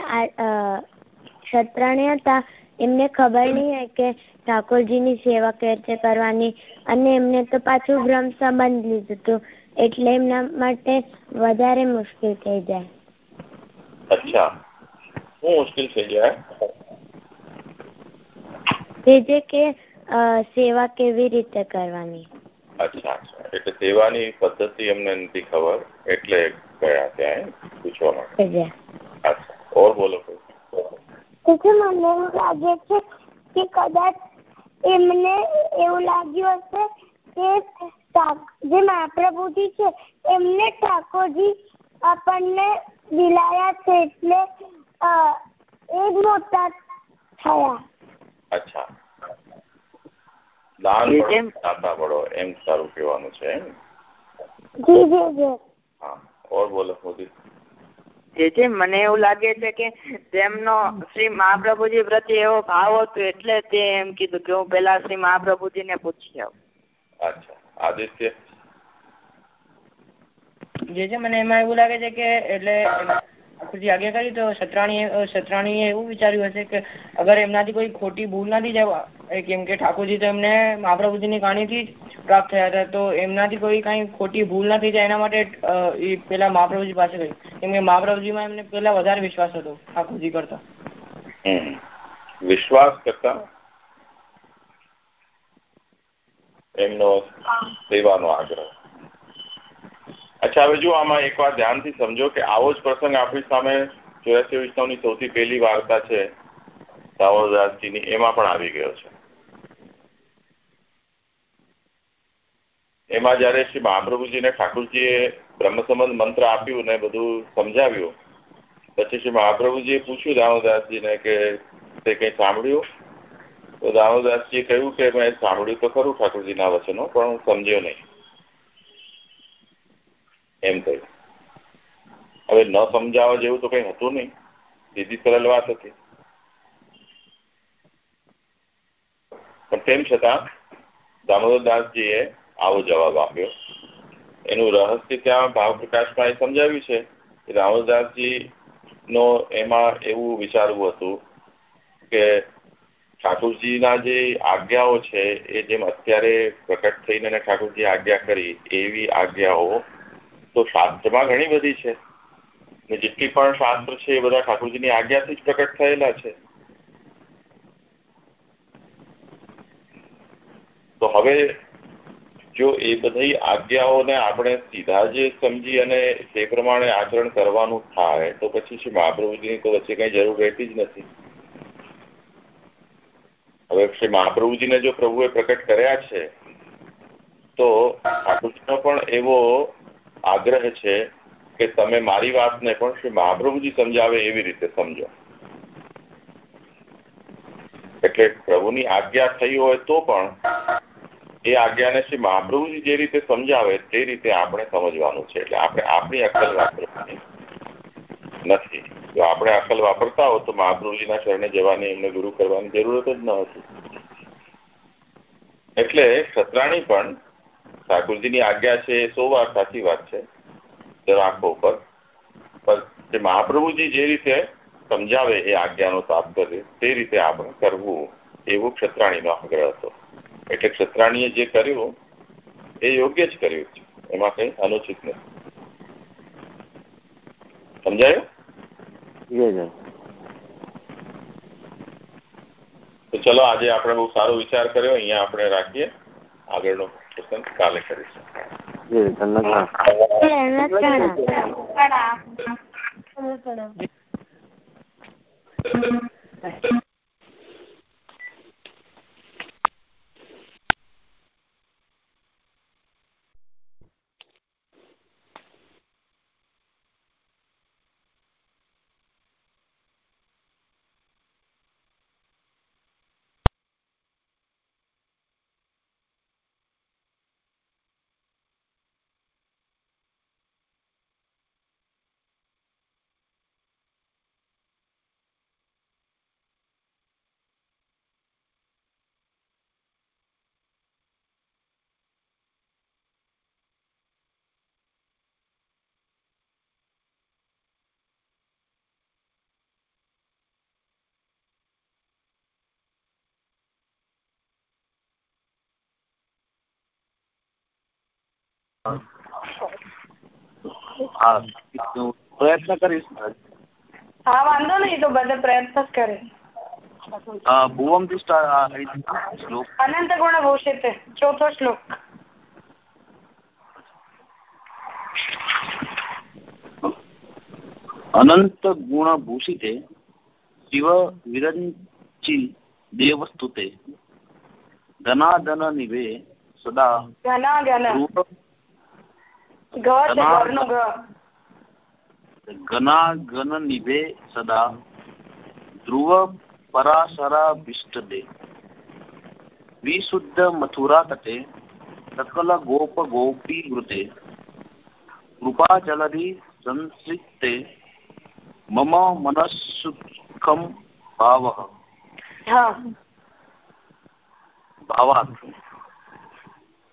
ક્ષત્રાણી હતા. એમને ખબર નહીં હોય કે ઠાકોરજીની સેવા કેવી રીતે કરવાની. અને એમને તો પાછું બ્રહ્મ સંબંધ લીધું હતું. એટલે એમના માટે વધારે મુશ્કેલ થઈ જાય. અચ્છા. શું મુશ્કેલ થઈ જાય? જે જે કે સેવા કેવી રીતે કરવાની? અચ્છા અચ્છા. એટલે સેવાની પદ્ધતિ એમને નથી ખબર. એટલે ગયા ત્યાં પૂછવા માટે. અચ્છા. ઓર બોલો મને એવું લાગે છે કે કદાચ એમને એવું લાગ્યું હશે કે જે મહાપ્રભુજી છે એમને ઠાકોરજી આપણને દિલાયા છે એટલે એ જ મોટા થયા. અચ્છા. દાન દાતા પડો એમ સારું કહેવાનું છે જી જી જી. હા ઓર બોલો મોદી. જે છે મને એવું લાગે છે કે તેમનો શ્રી મહાપ્રભુજી પ્રત્યે એવો ભાવ હતો એટલે તે એમ કીધું કે હું પેલા શ્રી મહાપ્રભુજી ને પૂછી આવું. અચ્છા. આદિત્ય? જે છે મને એમાં એવું લાગે છે કે એટલે ઠાકોરજી આજ્ઞા કરી તો સત્રાણી સતરાણીએ એવું વિચાર્યું હશે કે અગર એમનાથી કોઈ ખોટી ભૂલ નથી જવા કેમ કે ઠાકોરજી તો એમને મહાપ્રભુજીની કાણીથી જ પ્રાપ્ત થયા હતા તો એમનાથી કોઈ કઈ ખોટી ભૂલ નથી જાય એના માટે એ પેલા મહાપ્રભુજી પાસે ગઈ. કેમ કે મહાપ્રભુજીમાં એમને પેલા વધારે વિશ્વાસ હતો ઠાકોરજી કરતા. વિશ્વાસ કરતા? એમનો સેવાનો આગ્રહ. અચ્છા, હવે જો આમાં એક વાર ધ્યાનથી સમજો કે આવો જ પ્રસંગ આપણી સામે ચોરાસી વૈષ્ણવની સૌથી પહેલી વાર્તા છે દામોદરદાસજીની એમાં પણ આવી ગયો છે. એમાં જયારે શ્રી મહાપ્રભુજીને ઠાકુરજીએ બ્રહ્મસંબંધ મંત્ર આપ્યું ને બધું સમજાવ્યું, પછી શ્રી મહાપ્રભુજીએ પૂછ્યું દામોદાસજીને કે તે કંઈ સાંભળ્યું? તો દામોદાસજીએ કહ્યું કે મેં સાંભળ્યું તો ખરું ઠાકોરજીના વચનો, પણ હું સમજ્યો નહીં. એમ કહ્યું. હવે ન સમજાવવા જેવું તો કઈ હતું નહીં. સીધી સરળ વાત હતી. પણ તેમ છતાં દામોદરદાસજીએ આવો જવાબ આપ્યો. એનું રહસ્ય ત્યાં ભાવ પ્રકાશમાં એ સમજાવ્યું છે કે દામોદરદાસજી નો એમાં એવું વિચારવું હતું કે ઠાકોરજીના જે આજ્ઞાઓ છે, એ જેમ અત્યારે પ્રકટ થઈને ઠાકોરજી આજ્ઞા કરી, એવી આજ્ઞાઓ તો શાસ્ત્રમાં ઘણી બધી છે. ને જેટલી પણ શાસ્ત્ર છે એ બધા ઠાકોરજીની આજ્ઞાથી જ પ્રકટ થયેલા છે. તો હવે જો એ બધી આજ્ઞાઓને આપણે સીધા જે સમજી અને તે પ્રમાણે આચરણ કરવાનું થાય, તો પછી શ્રી મહાપ્રભુજીની તો વચ્ચે કઈ જરૂર રહેતી જ નથી. હવે શ્રી મહાપ્રભુજીને જો પ્રભુએ પ્રકટ કર્યા છે, તો ઠાકોરજીનો પણ એવો આગ્રહ છે કે તમે મારી વાતને પણ શ્રી મહાપ્રભુજી સમજાવે એવી રીતે સમજો. એટલે પ્રભુની આજ્ઞા થઈ હોય તો પણ એ આજ્ઞાને શ્રી મહાપ્રભુજી જે રીતે સમજાવે તે રીતે આપણે સમજવાનું છે. એટલે આપણે આપણી અક્કલ વાપરવાની નથી. જો આપણે અક્કલ વાપરતા હો તો મહાપ્રભુજીના શરણે જવાની એમને ગુરુ કરવાની જરૂરત જ ન હતી. એટલે સતરાણી પણ ઠાકોરજીની આજ્ઞા છે એ સો વાર સાચી વાત છે આંખો ઉપર. પણ મહાપ્રભુજી જે રીતે સમજાવે એ આજ્ઞાનો તાત્પર્ય તે રીતે આપણે કરવું એવું ક્ષત્રાણીનો આગ્રહ હતો. એટલે ક્ષત્રાણીએ જે કર્યું એ યોગ્ય જ કર્યું છે. એમાં કઈ અનુચિત નથી. સમજાયું? તો ચલો આજે આપણે બહુ સારો વિચાર કર્યો અહીંયા આપણે રાખીએ આગળનો. પ્રસંગ કાલે કરીશું હા. પ્રયત્ન કરીશ. હા વાંધો નહીં તો બધા પ્રયત્ન જ કરે. ભુવમથી શ્લોક. અનંત ગુણ ભૂષિત ચોથો શ્લોક. અનંત ગુણ ભૂષિતે શિવ વિરંચી દેવસ્તુતે ધનાધન નિવે સદા ઘના ઘન ઘન નિભે સદા. ધ્રુવ પરાશરાભિષ્ટ દે વિશુદ્ધ મથુરા તટે સકલ ગોપ ગોપી વૃતે. કૃપા જલધિ સંસિતે મમ મનસુખમ ભાવ. ભાવાર્થ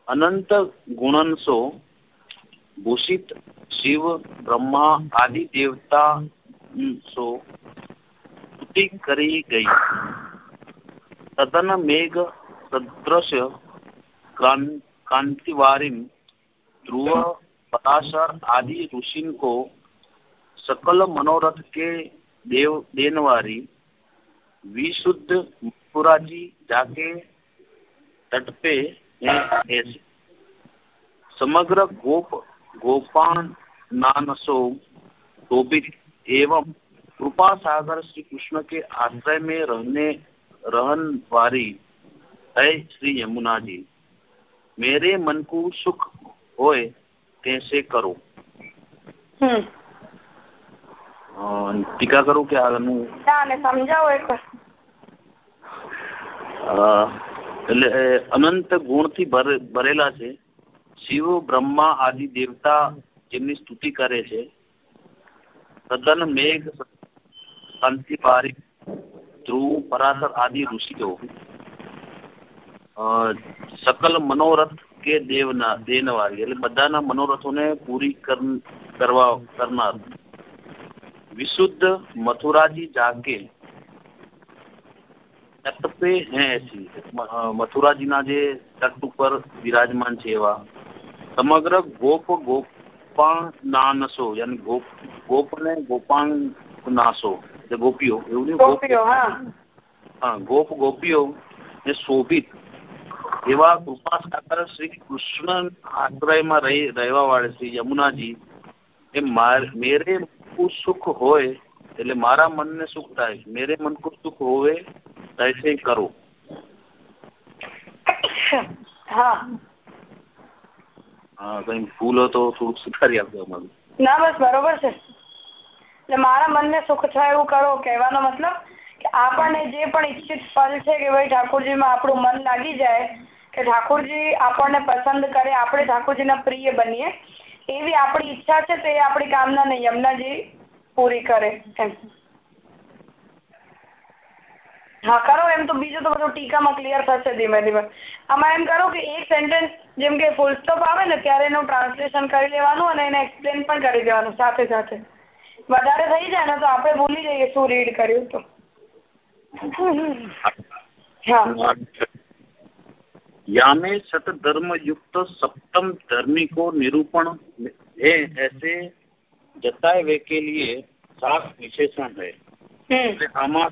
અનંત ગુણનસો भूषित शिव, ब्रह्मा आदि देवता सो स्तुति करी गई। तदन मेघ सदृश कांतिवारिम ध्रुव, पराशर आदि ऋषि को सकल मनोरथ के देव, देनवारी, विशुद्ध मथुरा जी जाके तट पे ऐसे। समग्र गोप गोपान नानसो शोभित एवं कृपा सागर श्री कृष्ण के आश्रय में रहने रहन वारी है श्री यमुना जी मेरे मन को सुख होए कैसे करो હમ અ, ટીકા કરું કે આનું ના ને સમજાવો એક વાર અ, એટલે એ અનંત ગુણથી ભરે- ભરેલા છે શિવ બ્રહ્મા આદિ દેવતા જેમની સ્તુતિ કરે છે સદન મેઘ, શાંતિ ધ્રુવ, પરાશર આદિ ઋષિઓ. સકલ મનોરથ કે દેવના, દેનવારી, એટલે બધાના મનોરથોને પૂરી કરવા, કરનાર. વિશુદ્ધ મથુરાજી જાગે તટ પે હે મથુરાજીના જે તટ ઉપર વિરાજમાન છે એવા સમગ્ર ગોપ ગોપાણ નાનસો યાની ગોપ ગોપ ને ગોપાંગ નાસો એટલે ગોપીઓ એવું નહીં ગોપ ગોપીઓ હા હા ગોપ ગોપીઓ ને શોભિત એવા કૃપા સાગર શ્રી કૃષ્ણ આશ્રયમાં રહી રહેવા વાળે શ્રી યમુનાજી એ માર મેરે કો સુખ હોય એટલે મારા મનને સુખ થાય મેરે મન કો સુખ હોવે તૈસે કરો હા કઈ ભૂલ હોય તો થોડુંક સુધારી આપજો અમારું. ના, બસ બરોબર છે. એટલે મારા મનને સુખ થાય એવું કરો, કહેવાનો મતલબ કે આપણને જે પણ ઈચ્છિત ફળ છે કે ભાઈ ઠાકોરજીમાં આપણું મન લાગી જાય, કે ઠાકોરજી આપણને પસંદ કરે, આપણે ઠાકોરજીના પ્રિય બનીએ, એવી આપણી ઈચ્છા છે તે આપણી કામના કામનાને યમુનાજી પૂરી કરે એમ. હા કરો એમ તો બીજું તો બધું ટીકામાં ક્લિયર થશે ધીમે ધીમે આમાં એમ કરો કે એક સેન્ટેન્સ જેમ કે ફૂલ સ્ટોપ આવે ને ત્યારે એનું ટ્રાન્સલેશન કરી લેવાનું અને એને એક્સપ્લેન પણ કરી દેવાનું સાથે સાથે વધારે થઈ જાય ને તો આપણે ભૂલી જઈએ શું રીડ કર્યું તો હા यामे सत धर्म युक्त सप्तम धर्मी को निरूपण है ऐसे जताए वे के लिए सात विशेषण है હમ એટલે આમાં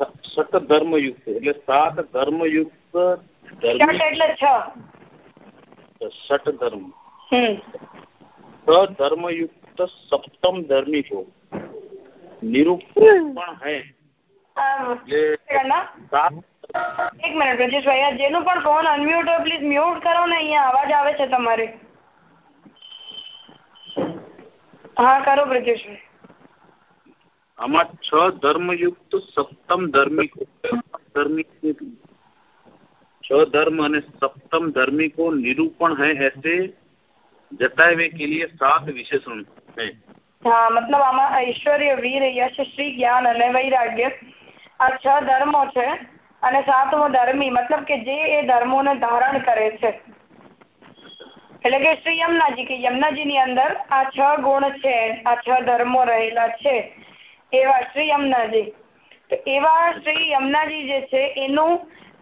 સત ધર્મ ધર્મયુક્ત એટલે સાત ધર્મયુક્ત ધર્મ. એટલે છ. ષટ ધર્મ. સધર્મયુક્ત સપ્તમ ધર્મિકો. નિરૂપણ હૈ. એક મિનિટ રજેશભાઈ આ જેનું પણ ફોન અનમ્યુટ હોય પ્લીઝ મ્યુટ કરો ને અહીંયા અવાજ આવે છે તમારે. હા કરો બ્રજેશભાઈ. આમાં છ ધર્મયુક્ત સપ્તમ ધર્મિકો ધર્મી છ ધર્મ અને સપ્તમ ધર્મિકો નિરૂપણ है ऐसे जताए हुए के लिए सात विशेषण है હા મતલબ આમાં ઐશ્વર્ય વીર યશ શ્રી જ્ઞાન અને વૈરાગ્ય આ છ ધર્મો છે અને સાતમો ધર્મી મતલબ કે જે એ ધર્મોને ધારણ કરે છે એટલે કે શ્રી યમુનાજી કે યમુનાજી ની અંદર આ છ ગુણ છે આ છ ધર્મો રહેલા છે એવા શ્રી યમુનાજી તો એવા શ્રી યમુનાજી જે છે એનું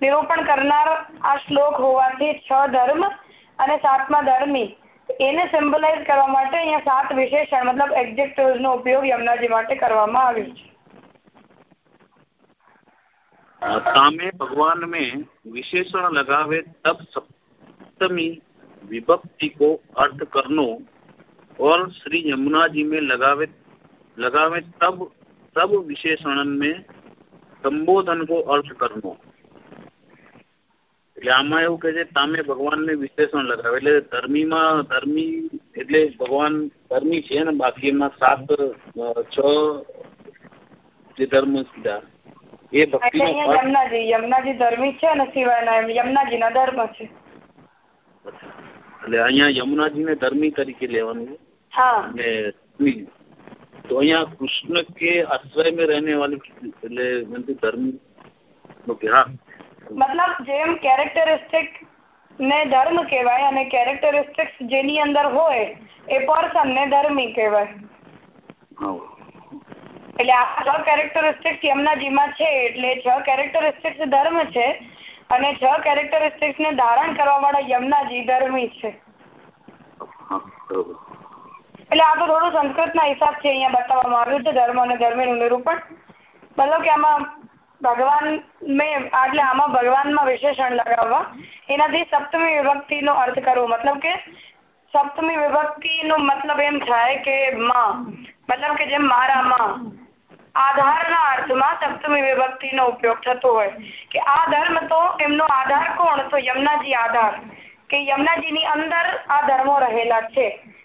નિરૂપણ કરનાર આ શ્લોક હોવાથી છ ધર્મ અને સાતમા ધર્મી એને સિમ્બલાઇઝ કરવા માટે અહીંયા સાત વિશેષણ મતલબ એક્ઝેક્ટિવ્સ નો ઉપયોગ યમુનાજી માટે કરવામાં આવ્યો છે सामे भगवान में विशेषण लगावे तब सप्तमी विभक्ति को अर्थ करनो और श्री यमुना जी में लगावे लगावे तब तब विशेषण में संबोधन को अर्थ करनो એટલે આમાં એવું કે છે તામે ભગવાનને વિશેષણ લગાવે એટલે ધર્મીમાં ધર્મી એટલે ભગવાન ધર્મી છે ને બાકી એમાં સાત છ જે ધર્મ સીધા એ ભક્તિ યમુનાજી યમુનાજી ધર્મી છે અને સિવાયના યમુનાજી ના ધર્મ છે એટલે અહીંયા યમુનાજી ને ધર્મી તરીકે લેવાનું हाँ ને तो અહીંયા કૃષ્ણ के आश्रय में रहने वाली એટલે ધર્મી ઓકે હા મતલબ જેમ કેરેક્ટરિસ્ટિક ને ધર્મ કહેવાય અને કેરેક્ટરિસ્ટિક્સ જેની અંદર હોય એ પર્સન ને ધર્મી કહેવાય એટલે આ છ કેરેક્ટરિસ્ટિક્સ યમુનાજીમાં છે એટલે છ કેરેક્ટરિસ્ટિક્સ ધર્મ છે અને છ કેરેક્ટરિસ્ટિક્સ ને ધારણ કરવા વાળા યમુનાજી ધર્મી છે એટલે આ તો થોડું સંસ્કૃતના હિસાબથી અહીંયા બતાવવામાં આવ્યું છે, ધર્મ અને ધર્મીનું નિરૂપણ મતલબ કે આમાં ભગવાન મેં એટલે આમાં ભગવાનમાં વિશેષણ લગાવવા. એનાથી સપ્તમી વિભક્તિ નો અર્થ કરવો. મતલબ કે સપ્તમી વિભક્તિ નો મતલબ એમ થાય કે માં. મતલબ કે જેમ મારા માં. આધારના અર્થમાં સપ્તમી વિભક્તિ નો ઉપયોગ થતો હોય. કે આ ધર્મ તો એમનો આધાર કોણ? તો યમુનાજી આધાર. કે યમુનાજીની અંદર આ ધર્મો રહેલા છે.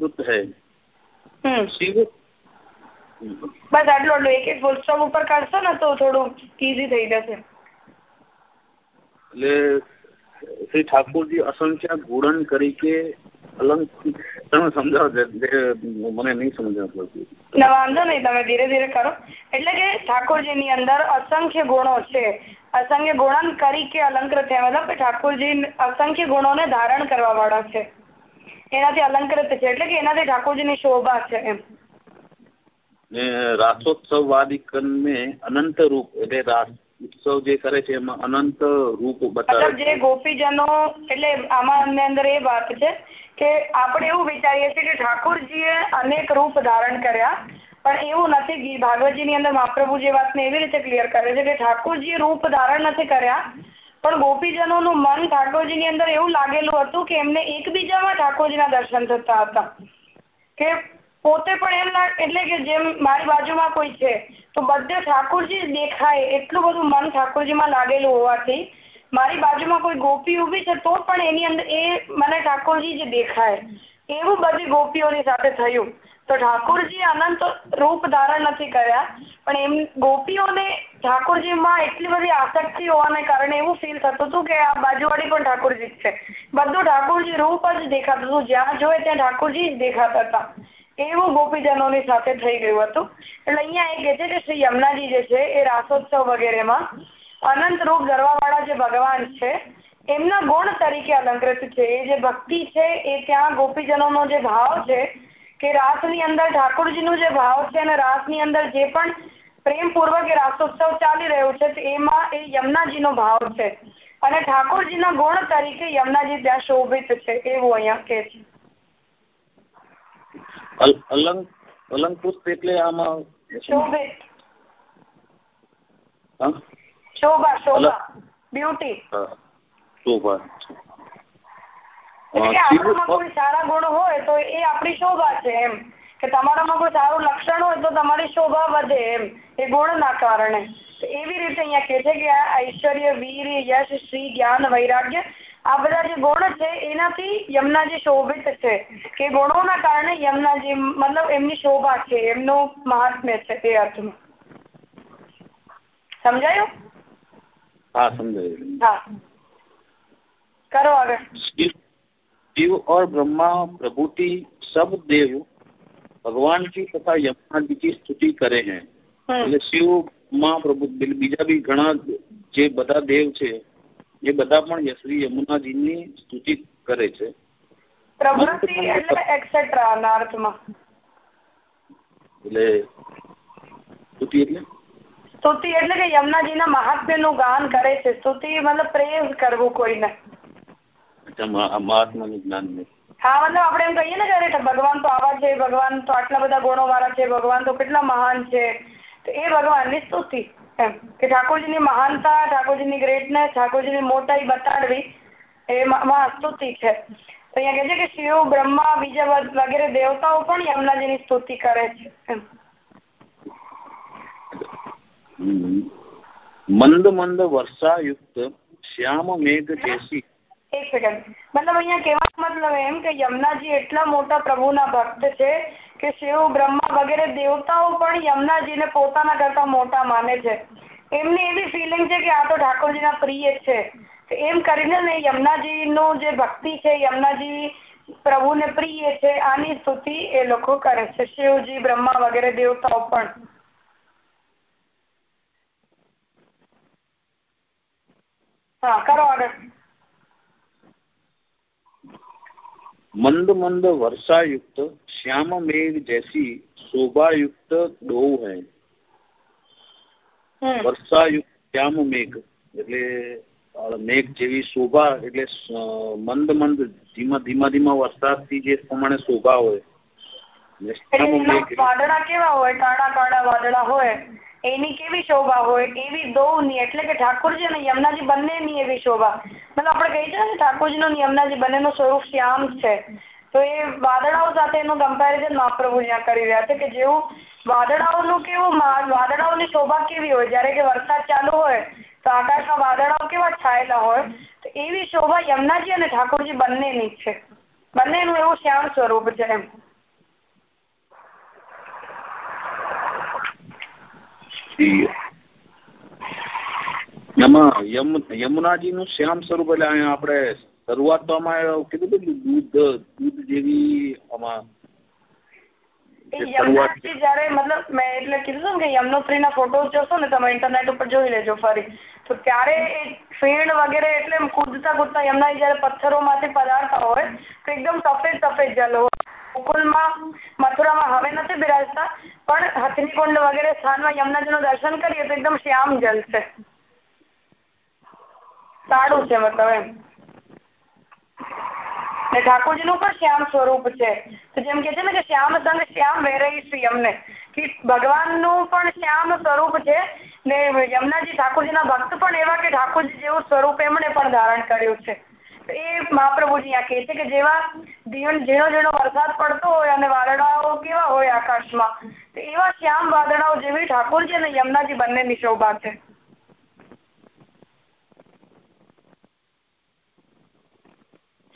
अलंकृत है शिव બસ આટલું આટલું એક એક ફૂલ સ્ટોપ ઉપર કાઢશો ને તો થોડું ઈઝી થઈ જશે એટલે શ્રી ઠાકોરજી અસંખ્ય ગુણન તરીકે અલંકૃત તમે સમજાવો મને નહીં સમજાવ પડતું ના વાંધો નહીં તમે ધીરે ધીરે કરો એટલે કે ઠાકોરજી ની અંદર અસંખ્ય ગુણો છે અસંખ્ય ગુણન કરી કે અલંકૃત છે મતલબ કે ઠાકોરજી અસંખ્ય ગુણોને ધારણ કરવા વાળા છે એનાથી અલંકૃત છે એટલે કે એનાથી ઠાકોરજી શોભા છે એમ. રાસોત્સવ મેં અનંત રૂપ એટલે રાસ ઉત્સવ જે કરે છે એમાં અનંત રૂપ બતાવે જે ગોપીજનો એટલે આમાં અંદર એ વાત છે કે આપણે એવું વિચારીએ છીએ કે ઠાકોરજીએ અનેક રૂપ ધારણ કર્યા પણ એવું નથી ભાગવતજી ની અંદર મહાપ્રભુ જે વાતને એવી રીતે ક્લિયર કરે છે કે ઠાકોરજી રૂપ ધારણ નથી કર્યા પણ ગોપીજનોનું મન ઠાકોરજી ની અંદર એવું લાગેલું હતું કે એમને એકબીજામાં ઠાકોરજીના દર્શન થતા હતા. કે પોતે પણ એમ એટલે કે જેમ મારી બાજુમાં કોઈ છે, તો બધે ઠાકોરજી દેખાય એટલું બધું મન ઠાકોરજીમાં લાગેલું હોવાથી. મારી બાજુમાં કોઈ ગોપી ઊભી છે તો પણ એની અંદર એ મને ઠાકોરજી જ દેખાય. એવું બધી ગોપીઓની સાથે થયું. તો ઠાકોરજી અનંત રૂપ ધારણ નથી કર્યા, પણ એમ ગોપીઓને ઠાકોરજીમાં એટલી બધી આસક્તિ હોવાને કારણે એવું ફીલ થતું હતું કે આ બાજુવાળી પણ ઠાકોરજી જ છે. બધું ઠાકોરજી રૂપ જ દેખાતું હતું. જ્યાં જોઈએ ત્યાં ઠાકોરજી જ દેખાતા હતા. એવું ગોપીજનોની સાથે થઈ ગયું હતું. એટલે અહીંયા એ કહે છે કે શ્રી યમુનાજી જે છે, એ રાસોત્સવ વગેરેમાં અનંત રૂપ ધરવાવાળા જે ભગવાન છે, એમના ગુણ તરીકે અલંકૃત છે. એ જે ભક્તિ છે, એ ત્યાં ગોપીજનોનો જે ભાવ છે કે રાસની અંદર ઠાકોરજીનું જે ભાવ છે અને રાસની અંદર જે પણ પ્રેમપૂર્વક એ રાસોત્સવ ચાલી રહ્યો છે એમાં એ યમુનાજીનો ભાવ છે. અને ઠાકોરજીના ગુણ તરીકે યમુનાજી ત્યાં શોભિત છે એવું અહીંયા કે છે. એટલે આમાં શોભિત. શોભા શોભા. બ્યુટી શોભા. આપણામાં કોઈ સારા ગુણ હોય તો એ આપણી શોભા છે એમ. કે તમારામાં કોઈ સારું લક્ષણ હોય તો તમારી શોભા વધે એમ. એ ગુણના કારણે. એવી રીતે અહીંયા કહે છે કે આ ઐશ્વર્ય વીર યશ શ્રી જ્ઞાન વૈરાગ્ય આ બધા જે ગુણ છે એનાથી યમુનાજી શોભિત છે. કે ગુણોના કારણે યમુનાજી મતલબ એમની શોભા છે એમનું મહાત્મ્ય છે તે અર્થમાં. સમજાયું? હા કરો આગળ. शिव शिव और ब्रह्मा प्रभुति सब देव भगवान की तथा यमुना जी की स्तुति करे हैं એટલે શિવ માં પ્રભુ બીજા બી ઘણા જે બધા દેવ છે એ બધા પણ શ્રી યમુનાજીની સ્તુતિ કરે છે પ્રભૃતિ એટલે એક્સેટ્રા ના અર્થમાં એટલે સ્તુતિ એટલે સ્તુતિ એટલે કે યમુનાજીના મહાત્મ્યનું ગાન કરે છે સ્તુતિ મતલબ પ્રેઝ કરવું કોઈને મહાત્માનું જ્ઞાન હા મતલબ આપણે એમ કહીએ ને કે ભગવાન તો આવા છે ભગવાન તો આટલા બધા ગુણો વાળા છે ભગવાન તો કેટલા મહાન છે. તો એ ભગવાનની સ્તુતિ એમ. કે ઠાકોરજીની મહાનતા ઠાકોરજીની ગ્રેટનેસ ઠાકોરજીની મોટાઈ બતાડવી એ મહા સ્તુતિ છે. તો અહીંયા કહે છે કે શિવ બ્રહ્મા બીજા વગેરે દેવતાઓ પણ યમુનાજીની સ્તુતિ કરે છે એમ. મંદ મંદ વર્ષાયુક્ત શ્યામ મેઘ જેસી એક સેકન્ડ મતલબ અહીંયા કેવા મતલબ એમ કે યમુનાજી એટલા મોટા પ્રભુના ભક્ત છે કે શિવ, બ્રહ્મા વગેરે દેવતાઓ પણ યમુનાજીને પોતાના કરતા મોટા માને છે. એમને એવી ફિલિંગ છે કે આ તો ઠાકોરજીના પ્રિય છે. એમ કરીને ને યમુનાજીનું જે ભક્તિ છે, યમુનાજી પ્રભુને પ્રિય છે, આની સ્તુતિ એ લોકો કરે છે. શિવજી, બ્રહ્મા વગેરે દેવતાઓ પણ. હા, કરો આગળ. मंद मंद वर्षा युक्त श्याम मेघ जैसी शोभा युक्त डो है વર્ષા યુક્ત શ્યામ મેઘ એટલે મેઘ જેવી શોભા એટલે મંદ મંદ ધીમા ધીમા ધીમા વરસાદથી જે પ્રમાણે શોભા હોય વાદળા કેવા હોય કાળા કાળા વાદળા હોય એની કેવી શોભા હોય, એવી દોની એટલે કે ઠાકોરજી અને યમુનાજી બંનેની એવી શોભા. મતલબ આપણે કહીએ છીએ ને ઠાકોરજી નું યમુનાજી બંનેનું સ્વરૂપ શ્યામ છે. તો એ વાદળાઓ સાથે એનું કમ્પેરિઝન મહાપ્રભુ અહીંયા કરી રહ્યા છે કે જેવું વાદળાઓનું કેવું વાદળાઓની શોભા કેવી હોય? જયારે કે વરસાદ ચાલુ હોય, તો આકાશમાં વાદળાઓ કેવા છાયેલા હોય, તો એવી શોભા યમુનાજી અને ઠાકોરજી બંનેની છે. બંનેનું એવું શ્યામ સ્વરૂપ છે એમ. એમાં યમુનાજી નું શ્યામ સ્વરૂપ એટલે અહીંયા આપણે શરૂઆત તો આમાં કીધું કે દૂધ દૂધ જેવી આમાં જયારે મતલબ મેં એટલે કીધું ને કે યમનોત્રી ના ફોટો જોશો ને તમે ઇન્ટરનેટ ઉપર જોઈ લેજો ફરી. તો ત્યારે ફીણ વગેરે એટલે કૂદતા કૂદતા યમુના જયારે પથ્થરો માંથી પદાર્થ હોય તો એકદમ સફેદ સફેદ જલ હોય ગોકુલમાં મથુરામાં હવે નથી બિરાજતા, પણ હથનીકુંડ વગેરે સ્થાનમાં યમુનાજીનું દર્શન કરીએ તો એકદમ શ્યામ જલ છે. સારું છે મતલબ એમ. ને ઠાકોરજીનું પણ શ્યામ સ્વરૂપ છે. તો જેમ કે છે ને કે શ્યામ સંગ શ્યામ વેરઈ અમને કે ભગવાનનું પણ શ્યામ સ્વરૂપ છે. ને યમુનાજી ઠાકોરજીના ભક્ત પણ એવા કે ઠાકોરજી જેવું સ્વરૂપ એમણે પણ ધારણ કર્યું છે. એ મહાપ્રભુજી આ કહે છે કે જેવા ઝીણો ઝીણો વરસાદ પડતો હોય અને વાદળાઓ કેવા હોય આકાશમાં તો એવા શ્યામ વાદળાઓ જેવી ઠાકોરજી અને યમુનાજી બંનેની શોભા છે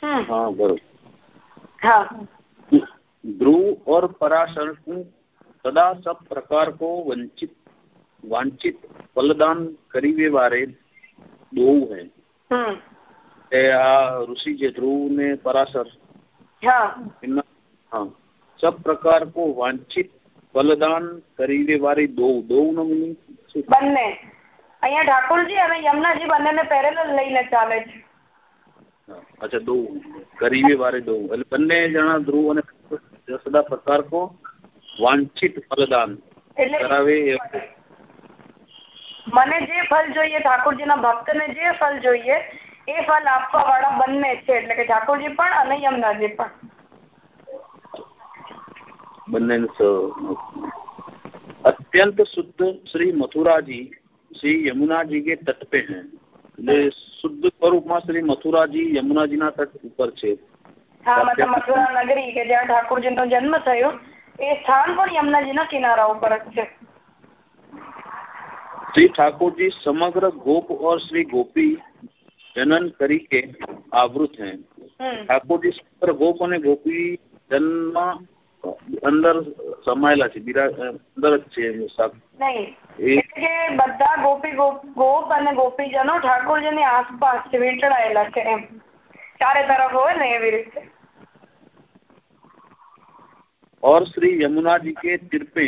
हाँ बरोबर हाँ ध्रुव और पराशर सदा सब प्रकार को वंचित वांछित फलदान કરીવે વારે બહુ હે એ આ ઋષિ જે ધ્રુવ ને પરાશર હા. સબ પ્રકાર કો વાંછિત બલદાન કરીને વારી દોવ દોવ નો મિનિંગ બંને. અહીંયા ઠાકોરજી અને યમુનાજી બંનેને પેરેલલ લઈને ચાલે છે. અચ્છા દો કરીવે વારે દો. એટલે બંને જણા ધ્રુવ અને સદા પ્રકાર કો વાંચિત ફલદાન કરાવે મને જે ફળ જોઈએ ઢાકોરજીના ભક્ત ને જે ફલ જોઈએ એ ફલ આપવા વાળા બંને છે એટલે કે ઠાકોરજી પણ અને યમુનાજી પણ બંને અત્યંત શુદ્ધ श्री मथुरा जी श्री यमुना जी के तट पे हैं એટલે શુદ્ધ સ્વરૂપમાં શ્રી મથુરાજી યમુનાજીના તટ ઉપર છે હા મતલબ મથુરા નગરી કે જ્યાં ઠાકોરજીનો જન્મ થયો એ સ્થાન પણ યમુનાજીના કિનારા ઉપર જ છે श्री ठाकुर जी समग्र गोप और श्री गोपी जनन તરીકે આવૃત हैं ઠાકોર जी સમગ્ર ગોપ અને ગોપી જન્મમાં અંદર સમાયેલા છે અંદર જ છે નહીં કે બધા ગોપી ગોપ અને ગોપીજનો ઠાકોરજીની આસપાસ છે વીંટળાયેલા છે એમ ચારે તરફ હોય ને એવી રીતે और श्री यमुना जी के तिर पे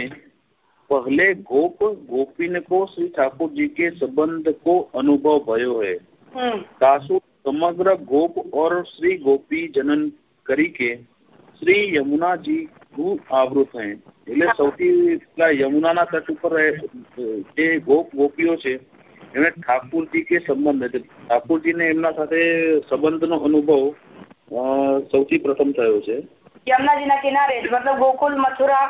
पहले गोप गोपीन को श्री ठाकुर जी के संबंध को अनुभव भयो है दासु समग्र गोप और श्री गोपी जनन करी के શ્રી યમુનાજી આવૃત હે એટલે સૌથી પેલા યમુનાના તટ ઉપર જે ગોપ ગોપીઓ છે એને ઠાકુરજી કે સંબંધ છે ઠાકુરજીને એમના સાથે સંબંધનો અનુભવ સૌથી પ્રથમ થયો છે યમુનાજીના કિનારે જ મતલબ ગોકુલ મથુરા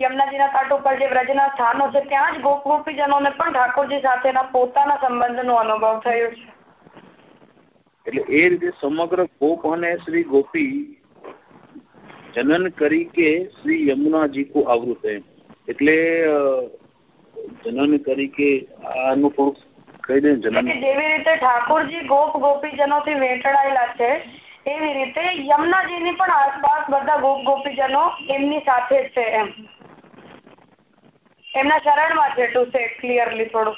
યમુનાજીના તટ ઉપર જે વ્રજના સ્થાનો છે ત્યાં જ ગોપ ગોપીજનોને પણ ઠાકોરજી સાથેના પોતાના સંબંધનો અનુભવ થયો છે એટલે એ રીતે સમગ્ર ગોપ અને શ્રી ગોપી જનન કરી કે શ્રી યમુનાજી કો આવૃત એમ. એટલે જનન કરી કે આનું થોડુંક કહી દે જનન. જેવી રીતે ઠાકોરજી ગોપ ગોપીજનો થી વેંટળાયેલા છે, એવી રીતે યમુનાજી ની પણ આસપાસ બધા ગોપ ગોપીજનો એમની સાથે છે એમ. એમના શરણમાં છે ટુ સે ક્લિયરલી થોડું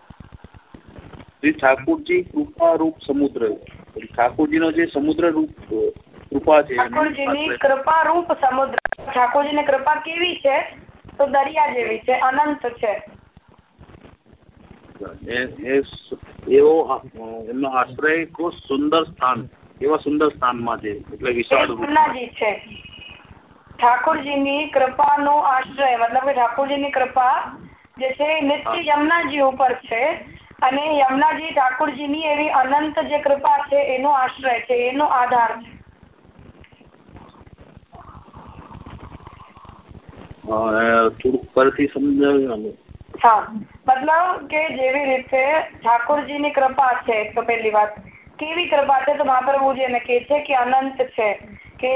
શ્રી ઠાકોરજી કૃપારૂપ સમુદ્ર. ઠાકોરજીનો જે સમુદ્ર રૂપ કૃપા છે ઠાકોરજીની કૃપારૂપ સમુદ્ર. ઠાકોરજીની કૃપા કેવી છે? તો દરિયા જેવી છે અનંત છે. એવો એમનો આશ્રય કો સુંદર સ્થાન એવા સુંદર સ્થાનમાં છે એટલે વિશાળ છે. ઠાકોરજીની કૃપાનો આશ્રય મતલબ કે ઠાકોરજીની કૃપા જે છે નિત્ય યમુનાજી ઉપર છે. અને યમુનાજી ઠાકોરજીની એવી અનંત જે કૃપા છે એનો આશ્રય છે એનો આધાર છે. થોડુંક પરથી સમજાવ્યું હા મતલબ કે જેવી રીતે ઠાકોરજીની કૃપા છે તો પહેલી વાત. કેવી કૃપા છે તો મહાપ્રભુજી એને કે છે કે અનંત છે કે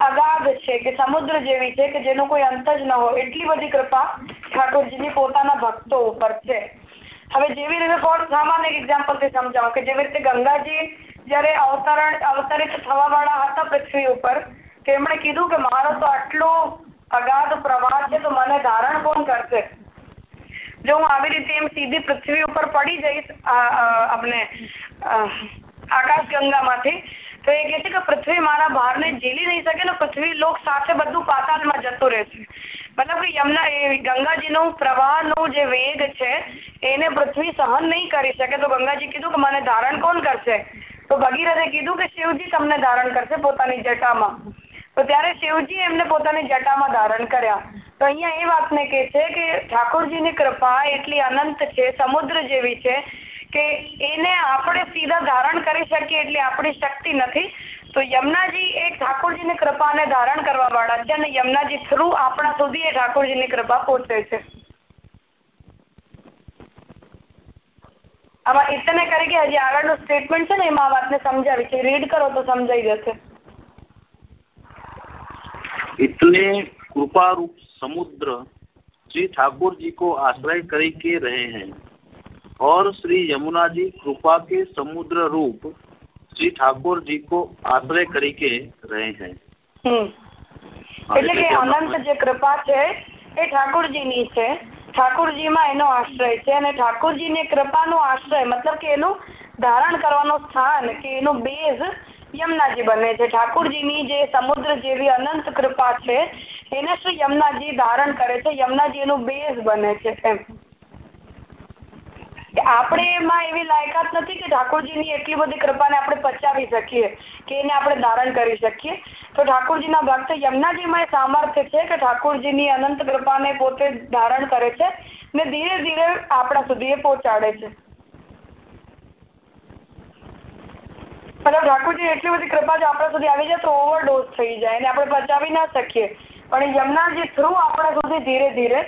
અગાધ છે કે સમુદ્ર જેવી છે કે જેનો કોઈ અંત જ ન હોય. એટલી બધી કૃપા ઠાકોરજીની પોતાના ભક્તો ઉપર છે. હવે જેવી રીતે ફોર સામાન્ય એક્ઝામ્પલથી સમજાવો કે જેવી રીતે ગંગાજી જયારે અવતરણ અવતરિત થવા વાળા હતા પૃથ્વી ઉપર તેમણે કીધું કે મારો તો આટલો અગાધ પ્રવાહ છે, તો મને ધારણ કોણ કરશે? જો હું આવી રીતે એમ સીધી પૃથ્વી ઉપર પડી જઈશ આપણે આકાશ ગંગામાંથી તો એ કહે છે કે પૃથ્વી મારા ભારને ઝીલી નહીં શકે ને પૃથ્વી લોક સાથે બધું પાતાળમાં જતું રહેશે. મતલબ કે યમુના એ ગંગાજીનું પ્રવાહનું જે વેગ છે, એને પૃથ્વી સહન નહીં કરી શકે. તો ગંગાજી કીધું કે મને ધારણ કોણ કરશે? તો ભગીરથે કીધું કે શિવજી તમને ધારણ કરશે પોતાની જટામાં. તો ત્યારે શિવજી એમને પોતાની જટામાં ધારણ કર્યા. તો અહીંયા એ વાતને કે છે કે ઠાકોરજીની કૃપા એટલી અનંત છે, સમુદ્ર જેવી છે કે એને આપણે સીધા ધારણ કરી શકીએ એટલી આપણી શક્તિ નથી તો યમુનાજી એ ઠાકોરજીની કૃપાને ધારણ કરવા વાળા છે અને યમુનાજી થ્રુ આપણા સુધી એ ઠાકોરજીની કૃપા પહોંચે છે આમાં ઇતને કરી કે હજી આગળનું સ્ટેટમેન્ટ છે ને એમાં આ વાતને સમજાવી છે રીડ કરો તો સમજાઈ જશે इतने कृपा रूप समुद्र श्री ठाकुर जी को आश्रय करके रहे हैं और श्री यमुना जी कृपा के समुद्र रूप श्री ठाकुर जी को आश्रय करके रहे हैं એટલે કે અનંત જે કૃપા છે એ ઠાકોરજીની છે ઠાકોરજીમાં એનો આશ્રય છે અને ઠાકોરજીની કૃપાનો આશ્રય મતલબ કે એનું ધારણ કરવાનું સ્થાન કે એનું બેઝ યમુનાજી બને છે ઠાકોરજીની જે સમુદ્ર જેવી અનંત કૃપા છે એને શ્રી યમુનાજી ધારણ કરે છે યમુનાજી એનું બેઝ બને છે એમ આપણે એમાં એવી લાયકાત નથી કે ઠાકોરજીની એટલી બધી કૃપાને આપણે પચાવી શકીએ કે એને આપણે ધારણ કરી શકીએ. તો ઠાકોરજીના ભક્ત યમુનાજીમાં એ સામર્થ્ય છે કે ઠાકોરજીની અનંત કૃપાને પોતે ધારણ કરે છે ને ધીરે ધીરે આપણા સુધી એ પહોંચાડે છે. મતલબ ઠાકોરજી એટલી બધી કૃપા જો આપણા સુધી આવી જાય તો ઓવરડોઝ થઈ જાય અને આપણે પચાવી ના શકીએ. પણ યમુનાજી થ્રુ આપણા સુધી ધીરે ધીરે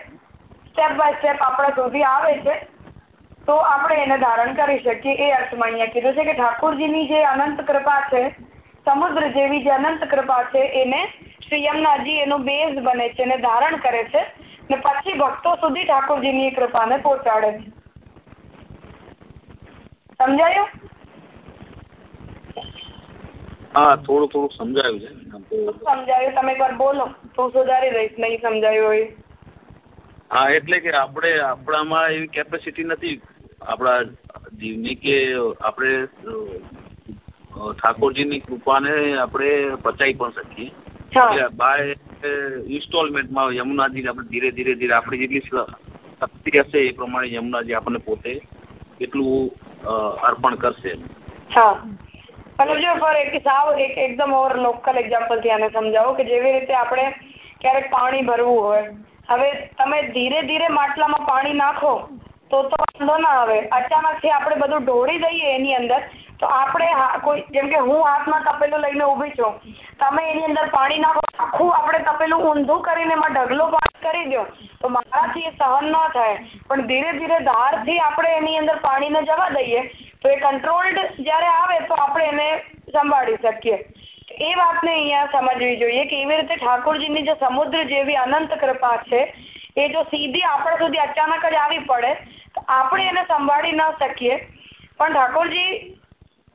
સ્ટેપ બાય સ્ટેપ આપણા સુધી આવે છે. તો આપણે એને ધારણ કરી શકીએ એ અર્થમાં અહીંયા કીધું છે કે ઠાકોરજીની જે અનંત કૃપા છે સમુદ્ર જેવી જે અનંત કૃપા છે એને શ્રી યમુનાજી એનું બેઝ બને છે અને ધારણ કરે છે ને પછી ભક્તો સુધી ઠાકોરજીની કૃપાને પહોંચાડે છે. સમજાયું? હા થોડું થોડું સમજાયું છે. સમજાયું? તમે એકવાર બોલો. તો સુધારી દઈશ નહીં સમજાયું હોય. હા એટલે કે આપણે આપણામાં એવી કેપેસિટી નથી. આપણા જીવની કે આપણે ઠાકોરજીની કૃપાને આપણે પચાવી પણ શકીએ. બાય ઇન્સ્ટોલમેન્ટમાં યમુનાજી આપણે ધીરે ધીરે ધીરે આપણી જેટલી શક્તિ હશે એ પ્રમાણે યમુનાજી આપણને પોતે એટલું અર્પણ કરશે. અને જો ફોર એક સાવ એક એકદમ ઓવર લોકલ એક્ઝામ્પલથી આને સમજાવો કે જેવી રીતે આપણે ક્યારેક પાણી ભરવું હોય હવે તમે ધીરે ધીરે માટલામાં પાણી નાખો તો તો વાંધો ના આવે. અચાનકથી આપણે બધું ઢોળી દઈએ એની અંદર. તો આપણે કોઈ, જેમ કે હું હાથમાં તપેલું લઈને ઊભી છું. તમે એની અંદર પાણી નાખો, આખું આપણે તપેલું ઊંધું કરીને એમાં ઢગલો પાણી કરી દો. તો મારાથી એ સહન ન થાય. પણ ધીરે ધીરે ધારથી આપણે એની અંદર પાણીને જવા દઈએ. તો એ કંટ્રોલ્ડ જ્યારે આવે તો આપણે એને સંભાળી શકીએ. એ વાતને અહીંયા સમજવી જોઈએ કે એવી રીતે ઠાકોરજીની સમુદ્ર જેવી અનંત કૃપા છે એ જો સીધી આપણા સુધી અચાનક જ આવી પડે તો આપણે એને સંભાળી ન શકીએ. પણ ઠાકોરજી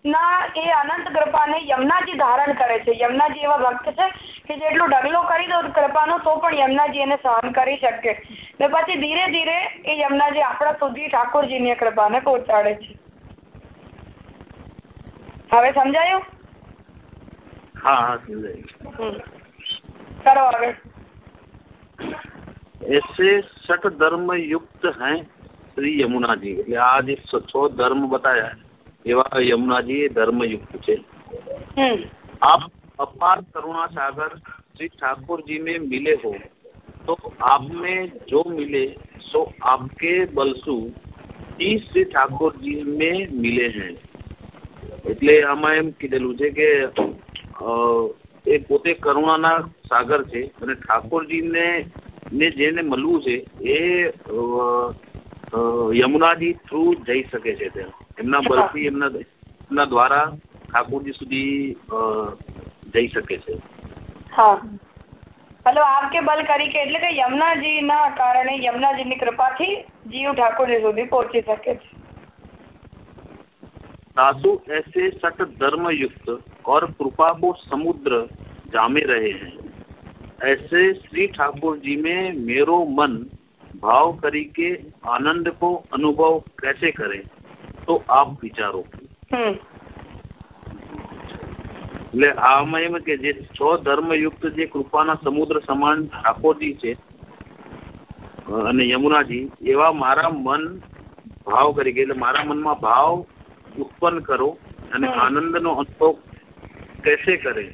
ના એ અનંત કૃપાને યમુનાજી ધારણ કરે છે. યમુનાજી એવા ભક્ત છે કે જેટલું ડગલો કરી દો કૃપાનો તો પણ યમુનાજી એને સહન કરી શકે. ને પછી ધીરે ધીરે એ યમુનાજી આપણા સુધી ઠાકોરજીની કૃપાને પહોંચાડે છે. હવે સમજાયું? હા હા સમજાયું. કરો આગળ ऐसे सठ धर्म युक्त हैं श्री यमुना जी એટલે આ જે છ ધર્મ બતાયા એવા યમુનાજી એ ધર્મ युक्त છે आप अपार करुणा सागर श्री ठाकुर जी में मिले हो तो आप में जो मिले सो आपके बलसु ही श्री ठाकुर जी में मिले हैं એટલે આમાં એમ કીધેલું છે કે એ પોતે કરુણાના સાગર છે અને ઠાકોરજીને ને જેને મળવું છે એ યમુનાજી થ્રુ જઈ શકે છે ત્યાં એમના બલથી એમના એમના દ્વારા ઠાકોરજી સુધી જઈ શકે છે હા હલો આપકે બલ કરી કે એટલે કે યમુનાજી ના કારણે યમુનાજી ની કૃપાથી જીવ ઠાકોરજી સુધી પહોંચી શકે છે साधु ऐसे सट धर्म युक्त और कृपा को समुद्र जामे रहे हैं ऐसे श्री ठाकुर जी में मेरो मन भाव करी के आनंद को अनुभव कैसे करे तो आप विचारो એટલે આમાં એમ કે જે છ ધર્મયુક્ત જે કૃપાના સમુદ્ર સમાન ઠાકોરજી છે અને યમુનાજી એવા મારા મન ભાવ કરી એટલે મારા મનમાં ભાવ ઉત્પન્ન કરો અને આનંદનો અનુભવ कैसे કરે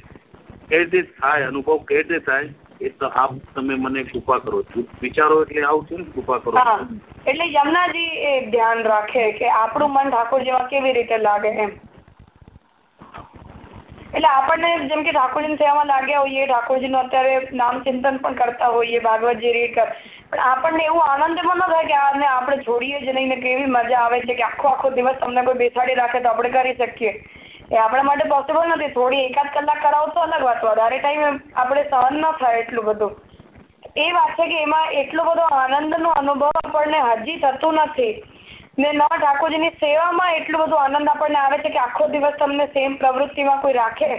કઈ રીતે થાય અનુભવ કઈ રીતે થાય એ તો આપ તમે મને કૃપા કરો. વિચારો એટલે આવું છે કૃપા કરો. એટલે યમુનાજી એ ધ્યાન રાખે કે આપણું મન ઠાકોરજીમાં કેવી રીતે લાગે એમ. એટલે આપણને જેમ કે ઠાકોરજી સેવામાં લાગ્યા હોઈએ ઠાકોરજી નું અત્યારે નામ ચિંતન પણ કરતા હોઈએ, ભાગવતજી જે કર પણ આપણને એવું આનંદમાં ન થાય કે આને આપણે છોડીએ જ નહીં ને કેવી મજા આવે છે કે આખો આખો દિવસ તમને કોઈ બેસાડી રાખે તો આપણે કરી શકીએ. એ આપણા માટે પોસિબલ નથી. થોડી એકાદ કલાક કરાવો તો અલગ વાત વધારે ટાઈમ આપણે સહન ન થાય એટલું બધું. એ વાત છે કે એમાં એટલો બધો આનંદનો અનુભવ આપણને હજી થતું નથી. ને ન ઠાકોરજીની સેવામાં એટલું બધો આનંદ આપણને આવે છે કે આખો દિવસ તમને સેમ પ્રવૃત્તિમાં કોઈ રાખે.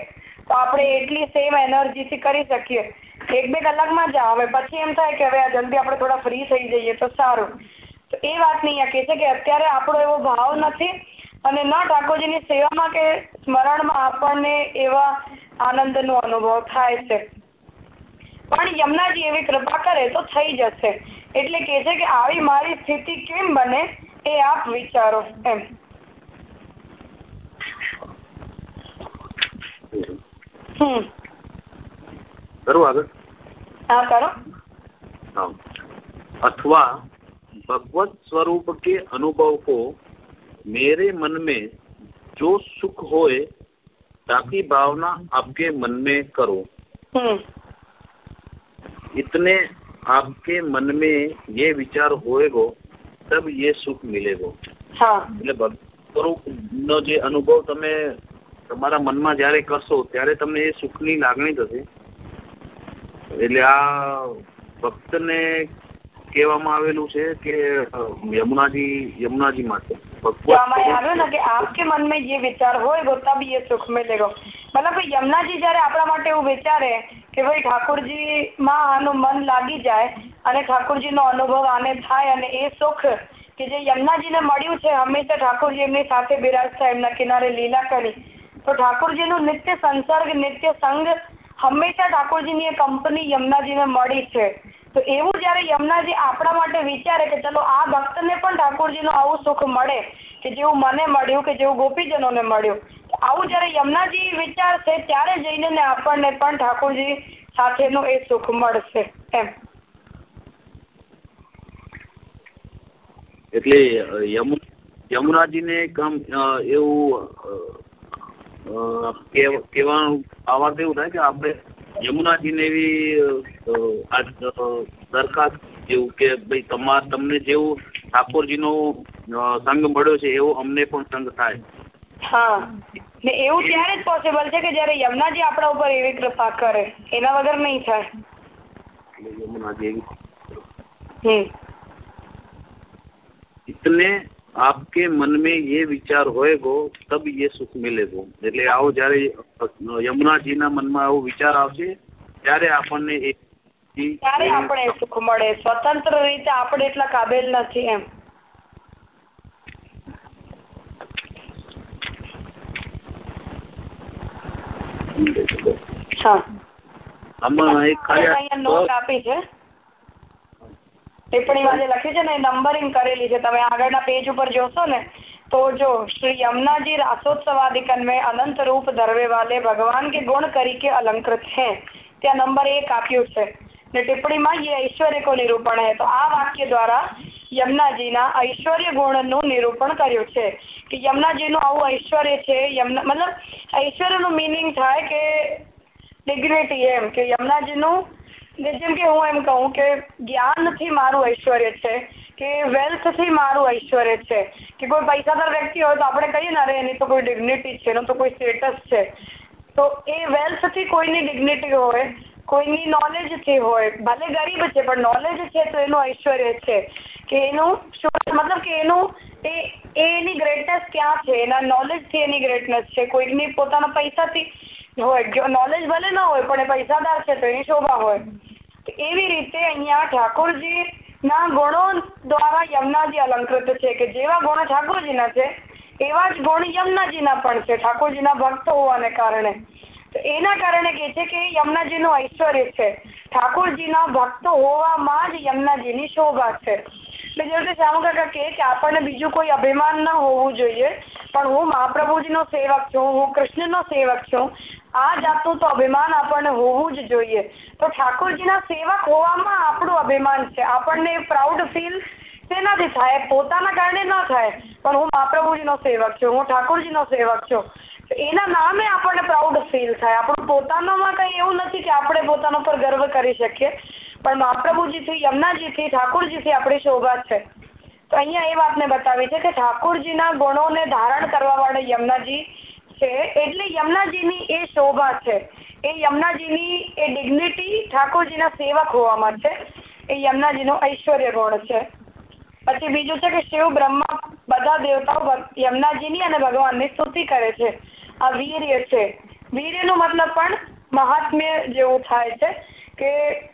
તો આપણે એટલી સેમ એનર્જીથી કરી શકીએ. એક બે કલાકમાં જ આવે. પછી એમ થાય કે હવે આ જલ્દી આપણે થોડા ફ્રી થઈ જઈએ તો સારું. તો એ વાત નહીં. કહે છે કે અત્યારે આપણો એવો ભાવ નથી અને ન ઠાકોરજીની સેવામાં કે સ્મરણમાં આપણને એવા આનંદનો અનુભવ થાય છે. પણ યમુનાજી એવી કૃપા કરે તો થઈ જશે. એટલે કે છે કે આવી મારી સ્થિતિ કેમ બને એ આપ વિચારો એમ. હમ. હા કરો. અથવા ભગવત સ્વરૂપ કે અનુભવ કો मेरे मन में जो सुख होए ताकि भावना आपके मन में करो हम्म इतने आपके मन में ये विचार होएगो तब ये सुख मिलेगो હા એટલે ભગવત સ્વરૂપનો જે અનુભવ તમે તમારા મનમાં જ્યારે કરશો ત્યારે તમને એ સુખની લાગણી થશે એટલે આ ભક્તને કહેવામાં આવેલું છે કે યમુનાજી યમુનાજી માટે तो हमारे આવ્યો ને કે आपके मन में ये विचार होएगो तब ये सुख मिलेगो મતલબ કે યમુનાજી જયારે આપણા માટે એવું વિચારે કે ભાઈ ઠાકોરજી માં આનું મન લાગી જાય અને ઠાકોરજી નો અનુભવ આને થાય અને એ સુખ કે જે યમુનાજી ને મળ્યું છે હંમેશા ઠાકોરજી એમની સાથે બિરાજતા એમના કિનારે લીલા કરી તો ઠાકોરજી નું નિત્ય સંસર્ગ નિત્ય સંગ હંમેશા ઠાકોરજીની એ કંપની યમુનાજીને મળી છે તો એવું જયારે યમુનાજી આપણા માટે વિચારે કે ચલો આ ભક્તને પણ ઠાકોરજીનું આવું સુખ મળે, કે જેવું મને મળ્યું, કે જેવું ગોપીજનોને મળ્યું આવું જયારે યમુનાજી વિચારશે, ત્યારે જઈને આપણને પણ ઠાકોરજી સાથેનું એ સુખ મળશે, એમ. એટલે યમુ, યમુનાજીને કામ એવું કહેવાનું, આવા એવું થાય કે આપણે યમુનાજીને એવી દરખાસ્ત જેવું કે ભાઈ તમાર તમને જેવું ઠાકોરજીનો સંગ મળ્યો છે એવો અમને પણ સંગ થાય. હા. ને એવું ત્યારે જ પોસિબલ છે કે જયારે યમુનાજી આપણા ઉપર એવી કૃપા કરે એના વગર નહીં થાય. યમુનાજી એવી હમ. આપકે મન મેં એ વિચાર હોયગો તબ એ સુખ મિલેગો એટલે આવો જયારે યમુનાજીના મનમાં આવો વિચાર આવશે ત્યારે આપણને એ ત્યારે આપણે સુખ મળે. સ્વતંત્ર રીતે આપણે એટલા કાબેલ નથી એમ. આમાં એક ખાલી આપી છે. ટિપ્પણીમાં જે લખ્યું છે ને નંબરિંગ કરેલી છે. તમે આગળના પેજ ઉપર જોશો ને, તો જો, શ્રી યમુનાજી રાસોત્સવાદિ કન્મે અનંત રૂપ ધરવે વાલે ભગવાન કે ગુણ તરીકે અલંકૃત છે ત્યાં નંબર એક આપ્યું છે. ને ટિપ્પણીમાં યે ઐશ્વર્ય કો નિરૂપણ હે. તો આ વાક્ય દ્વારા યમુનાજીના ઐશ્વર્ય ગુણનું નિરૂપણ કર્યું છે. કે યમુનાજીનું આવું ઐશ્વર્ય છે, યમુના, મતલબ ઐશ્વર્યનું મીનિંગ થાય કે ડિગ્નિટી એમ, કે યમુનાજીનું જેમ કે હું એમ કહું કે જ્ઞાનથી મારું ઐશ્વર્ય છે, કે વેલ્થથી મારું ઐશ્વર્ય છે, કે કોઈ પૈસાદાર વ્યક્તિ હોય તો આપણે કહીએ ને, અરે, એની તો કોઈ ડિગ્નિટી છે, એનો તો કોઈ સ્ટેટસ છે. તો એ વેલ્થથી કોઈની ડિગ્નિટી હોય, કોઈની નોલેજથી હોય, ભલે ગરીબ છે, પણ નોલેજ છે તો એનું ઐશ્વર્ય છે, કે એનું મતલબ કે એનું એ, એની ગ્રેટનેસ ક્યાં છે? એના નોલેજથી એની ગ્રેટનેસ છે કોઈની પોતાના પૈસાથી હોય નોલેજ ભલે ના હોય, પણ એ પૈસાદાર છે, તો એની શોભા હોય. એવી રીતે અહીંયા ઠાકોરજી ના ગુણો દ્વારા યમુનાજી અલંકૃત છે કે જેવા ગુણો ઠાકોરજીના છે, એવા જ ગુણ યમુનાજીના પણ છે, ઠાકોરજીના ભક્ત હોવાને કારણે. તો એના કારણે કે છે કે યમુનાજીનું ઐશ્વર્ય છે. ઠાકોરજીના ભક્ત હોવામાં જ યમુનાજીની શોભા છે. એટલે જે રીતે શ્યામકાકા કહે કે આપણને બીજું કોઈ અભિમાન ન હોવું જોઈએ, પણ હું મહાપ્રભુજીનો સેવક છું, હું કૃષ્ણનો સેવક છું. આ જાતનું તો અભિમાન આપણને હોવું જ જોઈએ. તો ઠાકોરજીના સેવક હોવામાં આપણું અભિમાન છે. આપણને પ્રાઉડ ફીલ શેનાથી થાય, પોતાના કારણે ન થાય, પણ હું મહાપ્રભુજીનો સેવક છું, હું ઠાકોરજીનો સેવક છું. એના નામે આપણને પ્રાઉડ ફીલ થાય. આપણું પોતાનામાં કઈ એવું નથી કે આપણે પોતાના પર ગર્વ કરી શકીએ. પણ મહાપ્રભુજીથી ઠાકોરજી થી આપણી શોભા છે. તો અહીંયા એ વાતને બતાવી છે કે ઠાકોરજીના ગુણોને ધારણ કરવા વાળા યમુનાજી છે. એટલે યમુનાજીની એ શોભા છે. એ યમુનાજીની એ ડિગ્નિટી ઠાકોરજીના સેવક હોવામાં છે. એ યમુનાજીનો ઐશ્વર્ય ગુણ છે. પછી બીજું છે કે શિવ, બ્રહ્મા બધા દેવતાઓ યમુનાજીની અને ભગવાનની સ્તુતિ કરે છે. આ વીર્ય છે. વીર્યનો મતલબ પણ મહાત્મ્ય જેવું થાય છે કે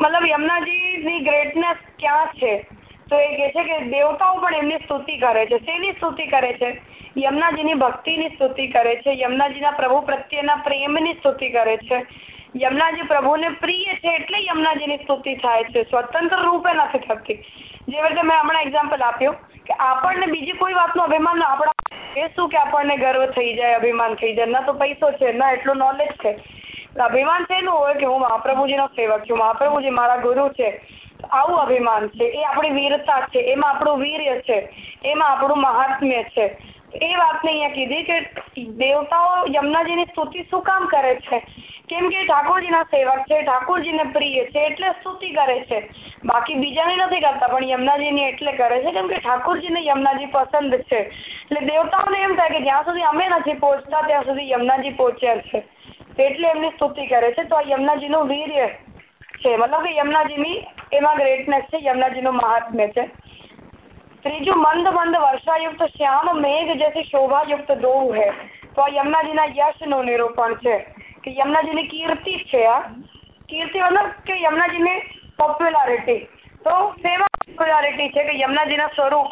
મતલબ યમુનાજીની ગ્રેટનેસ ક્યાં છે? તો એ કહે છે કે દેવતાઓ પણ એમની સ્તુતિ કરે છે. શેની સ્તુતિ કરે છે? યમુનાજીની ભક્તિની સ્તુતિ કરે છે. યમુનાજીના પ્રભુ પ્રત્યેના પ્રેમની સ્તુતિ કરે છે. યમુનાજી પ્રભુને પ્રિય છે એટલે યમુનાજીની સ્તુતિ થાય છે. સ્વતંત્ર રૂપે નથી થતી. જેવી રીતે મેં હમણાં એક્ઝામ્પલ આપ્યું કે આપણને બીજી કોઈ વાતનું અભિમાન આપણા એ શું કે આપણને ગર્વ થઈ જાય, અભિમાન થઈ જાય. ના તો પૈસો છે, ના એટલું નોલેજ છે. અભિમાન શેનું હોય કે હું મહાપ્રભુજીનો સેવક છું, મહાપ્રભુજી મારા ગુરુ છે? આવું અભિમાન છે. એ આપણી વીરતા છે. એમાં આપણું વીર્ય છે. એમાં આપણું મહાત્મ્ય છે. એ વાતને અહીંયા કીધી કે દેવતાઓ યમુનાજીની સ્તુતિ શું કામ કરે છે? કેમ કે ઠાકોરજીના સેવક છે, ઠાકોરજીને પ્રિય છે, એટલે સ્તુતિ કરે છે. બાકી બીજાની નથી કરતા, પણ યમુનાજીની એટલે કરે છે, કેમ કે ઠાકોરજીને યમુનાજી પસંદ છે. એટલે દેવતાઓને એમ થાય કે જ્યાં સુધી અમે નથી પહોંચતા, ત્યાં સુધી યમુનાજી પહોંચ્યા છે. એટલે એમની સ્તુતિ કરે છે. તો આ યમુનાજીનું વીર્ય છે. મતલબ કે યમુનાજીની એમાં ગ્રેટનેસ છે. યમુનાજીનું મહાત્મ્ય છે. ત્રીજું, મંદ મંદ વર્ષાયુક્ત શ્યામ મેઘ જેથી શોભાયુક્ત દોવ હે. તો આ યમુનાજીના યશનું નિરૂપણ છે કે યમુનાજીની કીર્તિ છે આ. કીર્તિ મતલબ કે યમુનાજીની પોપ્યુલારિટી તો સેવા પોપ્યુલારિટી છે કે યમુનાજીના સ્વરૂપ?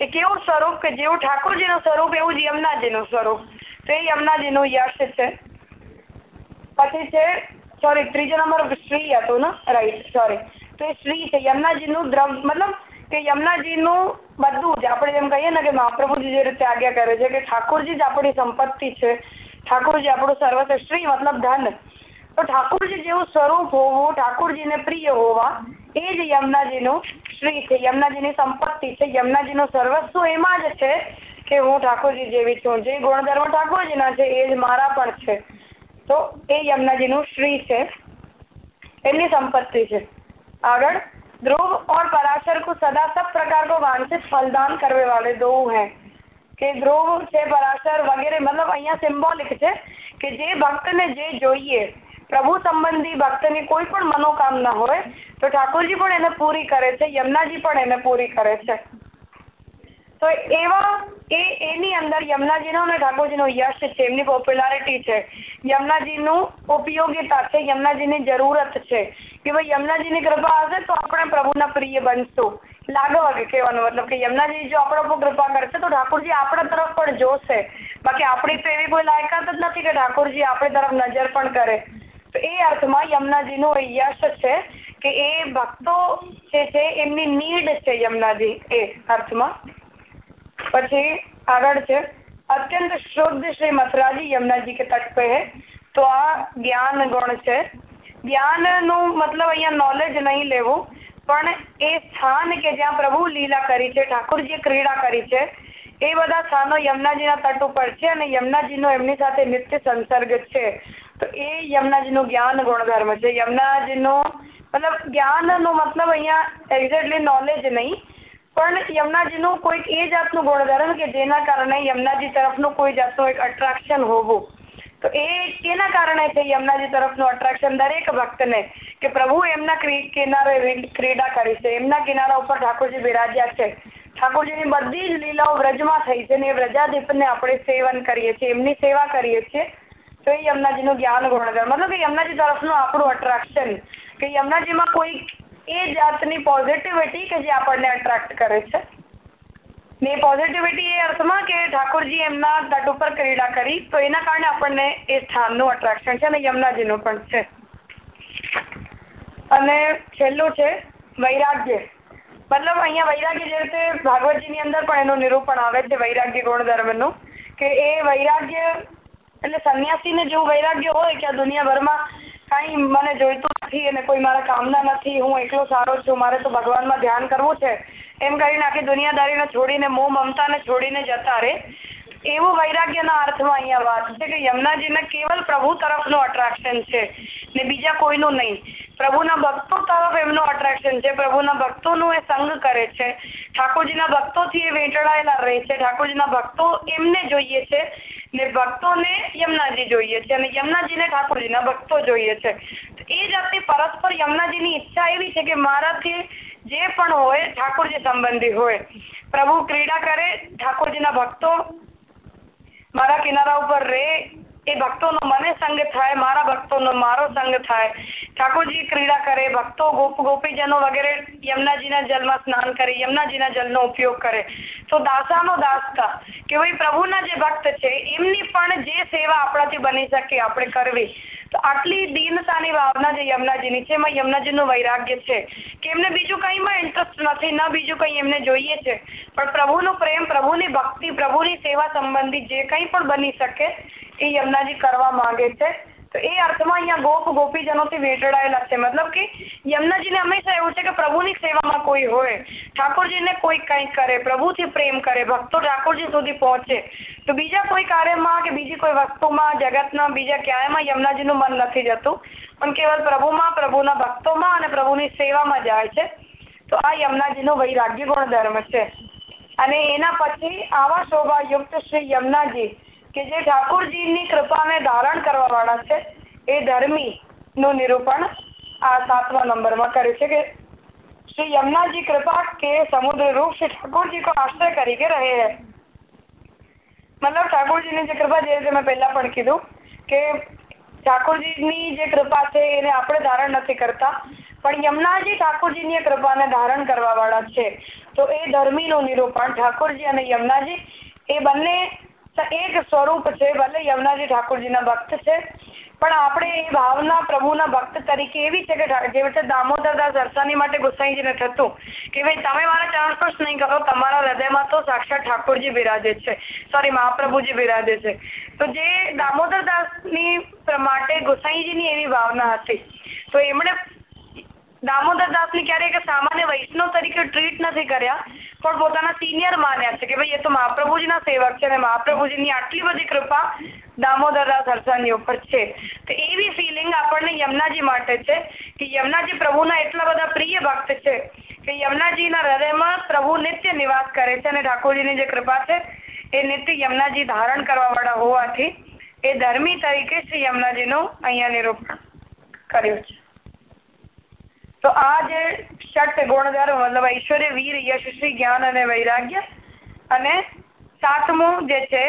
એ કેવું સ્વરૂપ? કે જેવું ઠાકોરજીનું સ્વરૂપ, એવું જ યમુનાજીનું સ્વરૂપ. તો એ યમુનાજીનું યશ છે. પછી છે સોરી ત્રીજો નંબર શ્રી હતું, ને? રાઈટ સોરી તો એ શ્રી છે, યમુનાજીનું દ્રવ, મતલબ કે યમુનાજીનું બધું જ, આપણે જેમ કહીએ ને કે મહાપ્રભુજી જે રીતે આજ્ઞા કરે છે કે ઠાકોરજી જ આપણી સંપત્તિ છે, ઠાકોરજી આપણું સર્વસ્વ, શ્રી મતલબ ધન. તો ઠાકોરજી જેવું સ્વરૂપ હોવું, ઠાકોરજીને પ્રિય હોવા, એ જ યમુનાજીનું શ્રી છે, યમુનાજીની સંપત્તિ છે, યમુનાજીનું સર્વસ્વ એમાં જ છે કે હું ઠાકોરજી જેવી છું. જે ગુણધર્મ ઠાકોરજીના છે, એ જ મારા પણ છે. તો એ યમુનાજીનું શ્રી છે એમની સંપત્તિ છે આગળ ध्रुव और पराशर को सदा सब प्रकार को वांछित फलदान करने वाले दो हैं કે ધ્રુવ છે પરાશર વગેરે મતલબ અહીંયા સિમ્બોલિક છે કે જે ભક્તને જે જોઈએ પ્રભુ સંબંધી ભક્તની કોઈ પણ મનોકામના હોય તો ઠાકોરજી પણ એને પૂરી કરે છે યમુનાજી પણ એને પૂરી કરે છે તો એવા એ એની અંદર યમુનાજીનો અને ઠાકોરજીનો યશ છે એમની પોપ્યુલારિટી છે. યમુનાજીનું ઉપયોગિતા છે યમુનાજીની જરૂરત છે. કે ભાઈ યમુનાજીની કૃપા હશે તો આપણે પ્રભુના પ્રિય બનશું. લાગવા કે કહેવાનો મતલબ કે યમુનાજી જો આપણા ઉપર કૃપા કરશે તો ઠાકોરજી આપણા તરફ પણ જોશે. બાકી આપણી તો એવી કોઈ લાયકાત જ નથી કે ઠાકોરજી આપણી તરફ નજર પણ કરે. તો એ અર્થમાં યમુનાજીનું યશ છે કે એ ભક્તો જે છે, એમની નીડ છે યમુનાજી એ અર્થમાં. પછી આગળ છે. અત્યંત શુદ્ધ શ્રી મથરાજી યમુનાજી કે તટ પે તો આ જ્ઞાન ગુણ છે. જ્ઞાનનું મતલબ અહીંયા નોલેજ નહીં લેવું, પણ એ સ્થાન કે જ્યાં પ્રભુ લીલા કરી છે ઠાકોરજીએ ક્રીડા કરી છે, એ બધા સ્થાનો યમુનાજીના તટ ઉપર છે અને યમુનાજીનો એમની સાથે નિત્ય સંસર્ગ છે. તો એ યમુનાજીનું જ્ઞાન ગુણધર્મ છે. યમુનાજીનું મતલબ જ્ઞાનનો મતલબ અહીંયા એક્ઝેક્ટલી નોલેજ નહીં પણ યમુનાજીનું કોઈક એ જાતનું ગુણધર્મ કે જેના કારણે યમુનાજી તરફનું કોઈ જાતનું એક અટ્રેક્શન હોવું. તો એ કેના કારણે છે યમુનાજી તરફનું અટ્રેક્શન દરેક ભક્તને? કે પ્રભુ એમના કિનારે ક્રીડા કરી છે. એમના કિનારા ઉપર ઠાકોરજી બિરાજ્યા છે. ઠાકોરજીની બધી જ લીલાઓ વ્રજમાં થઈ છે ને એ વ્રજાદીપને આપણે સેવન કરીએ છીએ, એમની સેવા કરીએ છીએ. તો એ યમુનાજીનું જ્ઞાન ગુણધર્મ, મતલબ કે યમુનાજી તરફનું આપણું અટ્રેક્શન કે યમુનાજીમાં કોઈ એ જાતની પોઝિટિવિટી કે જે આપણને અટ્રેક્ટ કરે છે? ને પોઝિટિવિટી એ અર્થમાં કે ઠાકોરજી એમના તટ ઉપર ક્રીડા કરી, તો એના કારણે આપણને એ સ્થાનનું અટ્રેક્શન છે અને યમુનાજીનું પણ છે. અને છેલ્લું છે, વૈરાગ્ય. મતલબ અહીંયા વૈરાગ્ય જે રીતે ભાગવતજીની અંદર પણ એનું નિરૂપણ આવે છે, વૈરાગ્ય ગુણધર્મનું, કે એ વૈરાગ્ય એટલે સંન્યાસીને જેવું વૈરાગ્ય હોય કે આ દુનિયાભરમાં કઈ મને જોઈતું નથી અને કોઈ મારા કામના નથી, હું એકલો સારો છું, મારે તો ભગવાનમાં ધ્યાન કરવું છે. એમ કરીને આખી દુનિયાદારીને છોડીને મોહ મમતાને છોડીને જતા રહે એવું વૈરાગ્યના અર્થમાં અહીંયા વાત છે કે યમુનાજીને કેવલ પ્રભુ તરફનું અટ્રેક્શન છે ને બીજા કોઈનું નહીં. પ્રભુના ભક્તો તરફ એમનું અટ્રેક્શન છે. પ્રભુના ભક્તોનું એ સંગ કરે છે. ઠાકોરજીના ભક્તોથી એ વેંટળાયેલા રહે છે. ઠાકોરજીના ભક્તો એમને જોઈએ છે ને ભક્તોને યમુનાજી જોઈએ છે અને યમુનાજીને ઠાકોરજીના ભક્તો જોઈએ છે. એ જાતની પરસ્પર યમુનાજીની ઈચ્છા એવી છે કે મારાથી જે પણ હોય ઠાકોરજી સંબંધી હોય. પ્રભુ ક્રીડા કરે, ઠાકોરજીના ભક્તો મારા કિનારા ઉપર રે, એ ભક્તોનો મને સંગ થાય, મારા ભક્તોનો મારો સંગ થાય. ઠાકોરજી ક્રીડા કરે, ભક્તો ગોપ, ગોપીજનો વગેરે યમુનાજીના જલમાં સ્નાન કરે, યમુનાજીના જલનો ઉપયોગ કરે. તો દાસાનો દાસતા કે ભાઈ પ્રભુના જે ભક્ત છે, એમની પણ જે સેવા આપણાથી બની શકે, આપણે કરવી. તો આટલી દીનતાની ભાવના જે યમુનાજીની છે, એમાં યમુનાજીનું વૈરાગ્ય છે કે એમને બીજું કંઈમાં ઇન્ટરેસ્ટ નથી, ન બીજું કંઈ એમને જોઈએ છે. પણ પ્રભુનું પ્રેમ, પ્રભુની ભક્તિ, પ્રભુની સેવા સંબંધી જે કંઈ પણ બની શકે, એ યમુનાજી કરવા માંગે છે. તો એ અર્થમાં અહીંયા ગોપ ગોપીજનોથી વેટડાયેલા છે. મતલબ કે યમુનાજીને હંમેશા એવું છે કે પ્રભુની સેવામાં કોઈ હોય, ઠાકોરજીને કોઈ કંઈક કરે, પ્રભુથી પ્રેમ કરે, ભક્તો ઠાકોરજી સુધી પહોંચે. તો બીજા કોઈ કાર્યમાં કે બીજી કોઈ વસ્તુમાં જગતના બીજા ક્યાંયમાં યમુનાજીનું મન નથી જતું, પણ કેવલ પ્રભુમાં, પ્રભુના ભક્તોમાં અને પ્રભુની સેવામાં જાય છે. તો આ યમુનાજીનો વૈરાગ્ય ગુણધર્મ છે. અને એના પછી આવા શોભાયુક્ત શ્રી યમુનાજી કે જે ઠાકોરજીની કૃપાને ધારણ કરવા વાળા છે એ ધર્મી નું નિરૂપણ આ સાતમા નંબરમાં કર્યું છે કે શ્રી यमुना कृपा के समुद्र रूप से ठाकुर जी को आश्रय करके रहे हैं મતલબ ઠાકોરજીની જે કૃપા જે રીતે મેં પહેલા પણ કીધું કે ઠાકોરજીની જે કૃપા છે એને આપણે ધારણ નથી કરતા પણ યમુનાજી ઠાકોરજીની કૃપાને ધારણ કરવા વાળા છે તો એ ધર્મીનું નિરૂપણ ઠાકોરજી અને યમુનાજી એ બંને એક સ્વરૂપ છે, ભલે યમુનાજી ઠાકોરજીના ભક્ત છે, પણ આપણે એ ભાવના પ્રભુના ભક્ત તરીકે એવી છે કે જે રીતે દામોદરદાસ અરસાની માટે ગુસાઈજીને થતું કે ભાઈ, તમે મારા ચરણ સ્પર્શ નહીં કરો, તમારા હૃદયમાં તો સાક્ષાત ઠાકોરજી બિરાજે છે. સોરી મહાપ્રભુજી બિરાજે છે. તો જે દામોદરદાસની માટે ગુસાઈજીની એવી ભાવના હતી, તો એમણે દામોદર દાસને ક્યારેક સામાન્ય વૈષ્ણવ તરીકે ટ્રીટ નથી કર્યા, પણ પોતાના સિનિયર માન્યા છે કે ભાઈ એ તો મહાપ્રભુજીના સેવક છે અને મહાપ્રભુજીની આટલી બધી કૃપા દામોદરદાસ હરસાની ઉપર છે. તો એવી ફિલિંગ આપણને યમુનાજી માટે છે કે યમુનાજી પ્રભુના એટલા બધા પ્રિય ભક્ત છે કે યમુનાજીના હૃદયમાં પ્રભુ નિત્ય નિવાસ કરે છે અને ઠાકોરજીની જે કૃપા છે એ નિત્ય યમુનાજી ધારણ કરવા વાળા હોવાથી એ ધર્મી તરીકે શ્રી યમુનાજીનું અહીંયા નિરૂપણ કર્યું છે. તો આ જે ષટ ગુણધર્મ મતલબ ઐશ્વર્ય વીર યશસ્વી જ્ઞાન અને વૈરાગ્ય અને સાતમું જે છે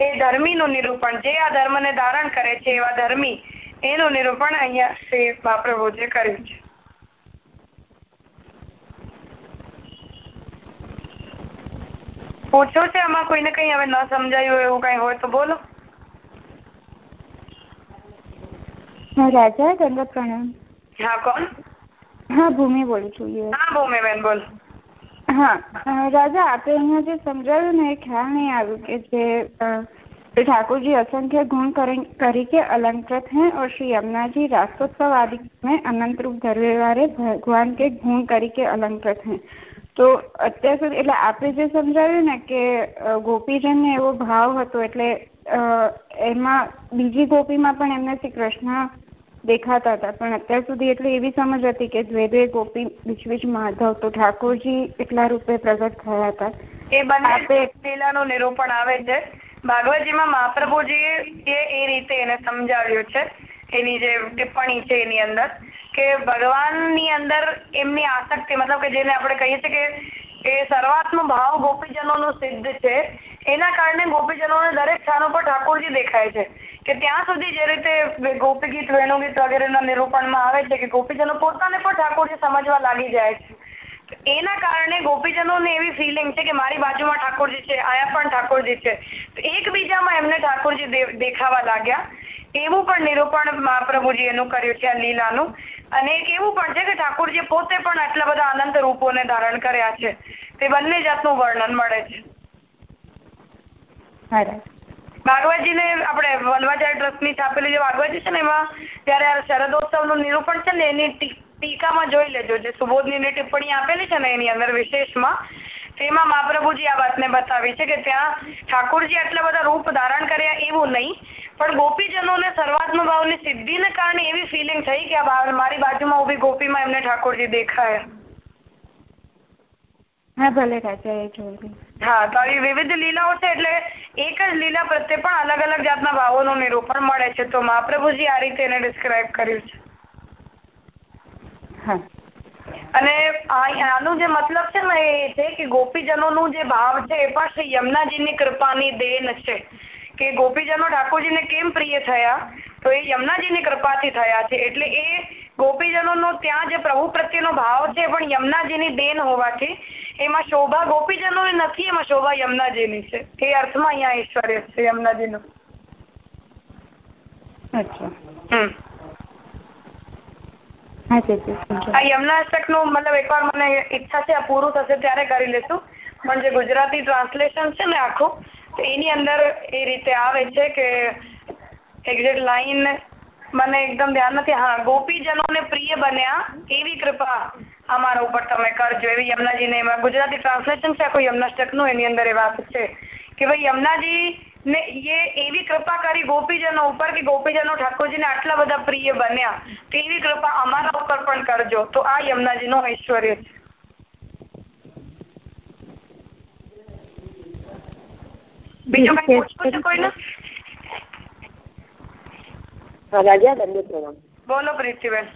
એ ધર્મીનું નિરૂપણ. જે આ ધર્મને ધારણ કરે છે એવા ધર્મી એનું નિરૂપણ અહીંયા શ્રી મહાપ્રભુજીએ કર્યું છે. પૂછવું છે આમાં કોઈને કઈ? હવે ન સમજાયું એવું કઈ હોય તો બોલો. રાજા પ્રણામ. હા કોણ? હા ભૂમિ બોલું છું હા ભૂમિબેન બોલ હા રાજા આપણે અહીંયા જે સમજાવ્યું ને એ ખ્યાલ નહીં આવ્યું કે જે ठाकुर जी असंख्य गुण करी के अलंकृत हैं और श्री यमुना जी राष्ट्रोत्सव आदि में अनंत रूप धरवे वाले भगवान के गुण કરી કે અલંકૃત हैं તો અત્યાર સુધી એટલે આપણે જે સમજાવ્યું ને કે ગોપીજનને એવો ભાવ હતો એટલે એમાં બીજી ગોપીમાં પણ એમને શ્રી કૃષ્ણ દેખાતા હતા. પણ અત્યાર સુધી એટલે એવી સમજ હતી કે દ્વે ગોપી બીચ માધવ તો ઠાકોરજી એટલા રૂપે પ્રગટ થયા હતા. એ બંને લીલાનું નિરૂપણ આવે છે. ભાગવતજીમાં મહાપ્રભુજી એ રીતે એને સમજાવ્યું છે એની જે ટિપ્પણી છે એની અંદર કે ભગવાનની અંદર એમની આસક્તિ મતલબ કે જેને આપણે કહીએ છીએ કે એ સર્વાત્મ ભાવ ગોપીજનો નો સિદ્ધ છે એના કારણે ગોપીજનોને દરેક સ્થાનો પર ઠાકોરજી દેખાય છે કે ત્યાં સુધી જે રીતે ગોપી ગીત વેણુગીત વગેરેના નિરૂપણમાં આવે છે કે ગોપીજનો પોતાને પણ ઠાકોરજી સમજવા લાગી જાય છે. એના કારણે ગોપીજનોને એવી ફિલિંગ છે કે મારી બાજુમાં ઠાકોરજી છે, આયા પણ ઠાકોરજી છે. એકબીજામાં એમને ઠાકોરજી દેખાવા લાગ્યા. એવું પણ નિરૂપણ મહાપ્રભુજી એનું કર્યું છે આ લીલાનું. અને એવું પણ છે કે ઠાકોરજી પોતે પણ આટલા બધા અનંત રૂપોને ધારણ કર્યા છે. તે બંને જાતનું વર્ણન મળે છે. ભાગવતજીને આપણે વલ્લભાચાર્ય ટ્રસ્ટની છાપેલી જે ભાગવતજી છે ને એમાં ત્યારે શરદોત્સવનું નિરૂપણ છે ને એની ટીકામાં જોઈ લેજો. જે સુબોધની ટિપ્પણી આપેલી છે ને એની અંદર વિશેષમાં તેમાં મહાપ્રભુજી આ વાતને બતાવી છે કે ત્યાં ઠાકોરજી આટલા બધા રૂપ ધારણ કર્યા એવું નહીં પણ ગોપીજનોને સર્વાત્મ ભાવની સિદ્ધિને કારણે એવી ફિલિંગ થઈ કે આ મારી બાજુમાં ઊભી ગોપીમાં એમને ઠાકોરજી દેખાય. હા ભલે રાજા એ જોયું હા તો આવી વિવિધ લીલાઓ છે એટલે એક જ લીલા પ્રત્યે પણ અલગ અલગ જાતના ભાવોનું નિરૂપણ મળે છે. તો મહાપ્રભુજી આ રીતે એને ડિસ્ક્રાઇબ કર્યું છે. હા. અને આનું જે મતલબ છે ને એ છે કે ગોપીજનોનું જે ભાવ છે એ પણ શ્રી યમુનાજીની કૃપાની દેન છે. કે ગોપીજનો ઠાકોરજીને કેમ પ્રિય થયા? તો એ યમુનાજીની કૃપાથી થયા છે. એટલે એ ગોપીજનોનો ત્યાં જે પ્રભુ પ્રત્યેનો ભાવ છે પણ યમુનાજીની દેન હોવાથી એમાં શોભા ગોપીજનોની નથી એમાં શોભા યમુનાજીની છે. એ અર્થમાં અહીંયા ઐશ્વર્ય છે યમુનાજીનું. અચ્છા. હમ. આ યમનાષ્ટકનું મતલબ એકવાર મને ઈચ્છા છે આ પૂરું થશે ત્યારે કરી લેશું. પણ જે ગુજરાતી ટ્રાન્સલેશન છે ને આખું તો એની અંદર એ રીતે આવે છે કે એક્ઝેક્ટ લાઈન મને એકદમ ધ્યાન નથી. હા ગોપીજનોને પ્રિય બન્યા. એવી કૃપા અમારા ઉપર તમે કરજો. એવી યમુનાજીને એમાં ગુજરાતી ટ્રાન્સલેશન છે આખું યમનાષ્ટકનું એની અંદર એ વાત છે કે ભાઈ યમુનાજી ને એ એવી કૃપા કરી ગોપીજનો ઉપર કે ગોપીજનો ઠાકોરજીને આટલા બધા પ્રિય બન્યા. તો એવી કૃપા અમારા ઉપર પણ કરજો. તો આ યમુનાજીનું ઐશ્વર્ય છે. બીજું કઈ પૂછવું છે કોઈને? રાજા દંડે પ્રણામ બોલો પ્રીતિબેન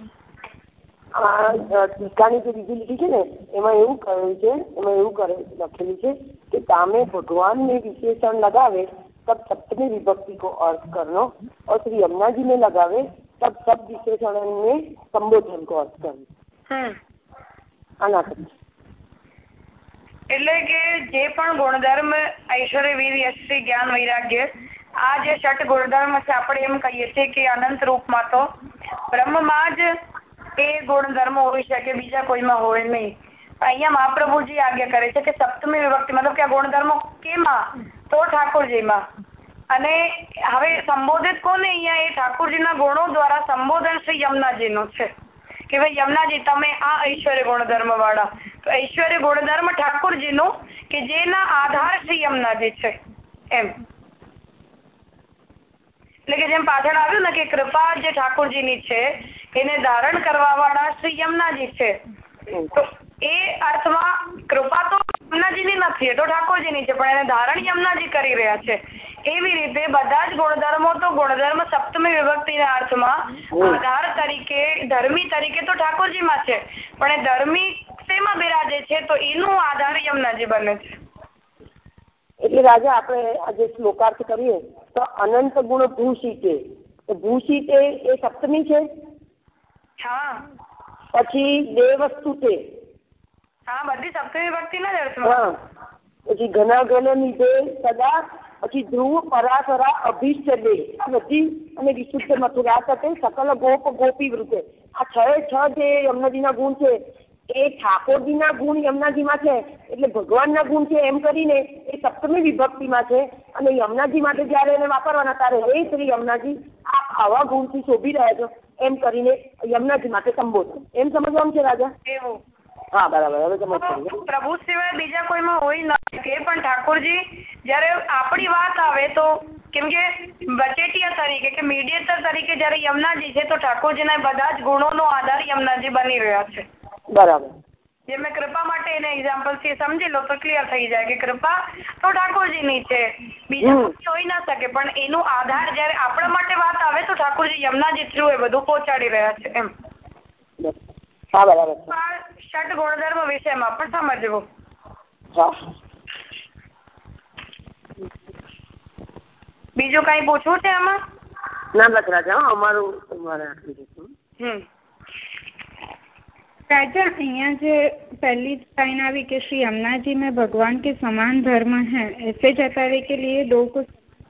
આ ટીકાની જે બીજી લીટી છે ને એમાં એવું કહ્યું છે એમાં એવું કરે લખેલું છે કે તામે ભગવાન ને વિશેષણ लगावे तब सप्तमी विभक्ति को अर्थ करनो और श्री यमुना जी में लगावे तब सब विशेषण में संबोधन को अर्थ करनो આના એટલે કે જે પણ ગુણધર્મ ઐશ્વર્ય વીર યશ્રી જ્ઞાન વૈરાગ્ય આ જે ષટ ગુણધર્મ છે, આપણે એમ કહીએ છીએ કે અનંત રૂપમાં તો બ્રહ્મમાં જ એ ગુણધર્મ હોઈ શકે બીજા કોઈમાં હોય નહીં. અહીંયા મહાપ્રભુજી આજ્ઞા કરે છે કે સપ્તમી વિભક્તિ મતલબ કે આ ગુણધર્મો કેમાં? તો ઠાકોરજીમાં. અને હવે સંબોધિત કોને અહીંયા? એ ઠાકોરજીના ગુણો દ્વારા સંબોધન શ્રી યમુનાજીનું છે. કે ભાઈ, યમુનાજી, તમે આ ઐશ્વર્ય ગુણધર્મ વાળા તો ઐશ્વર્ય ગુણધર્મ ઠાકોરજીનું કે જેના આધાર શ્રી યમુનાજી છે. એમ. એટલે કે જેમ પાછળ આવ્યું ને કે કૃપા જે ઠાકોરજીની છે એને ધારણ કરવા વાળા શ્રી યમુનાજી છે. તો એ અર્થમાં કૃપા તો યમુનાજીની નથી એ તો ઠાકોરજીની છે પણ એને ધારણ યમુનાજી કરી રહ્યા છે. એવી રીતે બધા જ ગુણધર્મો તો ગુણધર્મ સપ્તમી વિભક્તિના અર્થમાં આધાર તરીકે ધર્મી તરીકે તો ઠાકોરજીમાં છે. પણ એ ધર્મી શેમાં બિરાજે છે? તો એનું આધાર યમુનાજી બને છે. એટલે રાજા આપણે આજે શ્લોકાર્થ કરીએ તો અનંત ગુણ ભૂષિતે. ભૂષિતે એ સપ્તમી છે? હા. પછી દેવસ્તુ તે હા બધી સપ્તમી જ અર્થમાં. હા. પછી ઘના ઘન નિધે સદા પછી ધ્રુવ પરાસરા અભિષ્ટ દે આ બધી અને વિશુદ્ધ મથુરા સાથે સકલ ગોપ ગોપી વૃતે. આ છ છ જે યમુનાજીના ગુણ છે એ ઠાકોરજીના ગુણ યમુનાજીમાં છે એટલે ભગવાનના ગુણ છે એમ કરીને એ સપ્તમી વિભક્તિમાં છે. અને યમુનાજી માટે જયારે એને વાપરવાના ત્યારે હે શ્રી યમુનાજી આ આવા ગુણથી શોભી રહ્યા છો એમ કરીને યમુનાજી માટે સંબોધન એમ સમજવાનું છે રાજા? એવું. હા બરાબર. હવે સમજ પ્રભુ સિવાય બીજા કોઈમાં હોય ન શકે પણ ઠાકોરજી જયારે આપણી વાત આવે તો કેમ કે વચેટિયા તરીકે કે મીડિયેટર તરીકે જયારે યમુનાજી છે તો ઠાકોરજીના બધા જ ગુણોનો આધાર યમુનાજી બની રહ્યા છે. બરાબર. જે મેં કૃપા માટે એને એક્ઝામ્પલથી સમજી લો તો ક્લિયર થઈ જાય કે કૃપા તો ઠાકોરજીની છે. બીજા હોઈ ના શકે પણ એનો આધાર જયારે આપણા માટે વાત આવે તો ઠાકોરજી યમુનાજી થ્રુ એ બધું પહોંચાડી રહ્યા છે એમ. હા બરાબર. છે આ ષટ ગુણધર્મ વિષયમાં પણ સમજવું. બીજું કઈ પૂછવું છે આમાં? ના બસ રાજા હો, અમારું તમારે આટલું હમ. राजा અહીંયા જે पहली लाइन આવી कि श्री यमुना जी में भगवान के समान धर्म है ऐसे जतावे के लिए दो को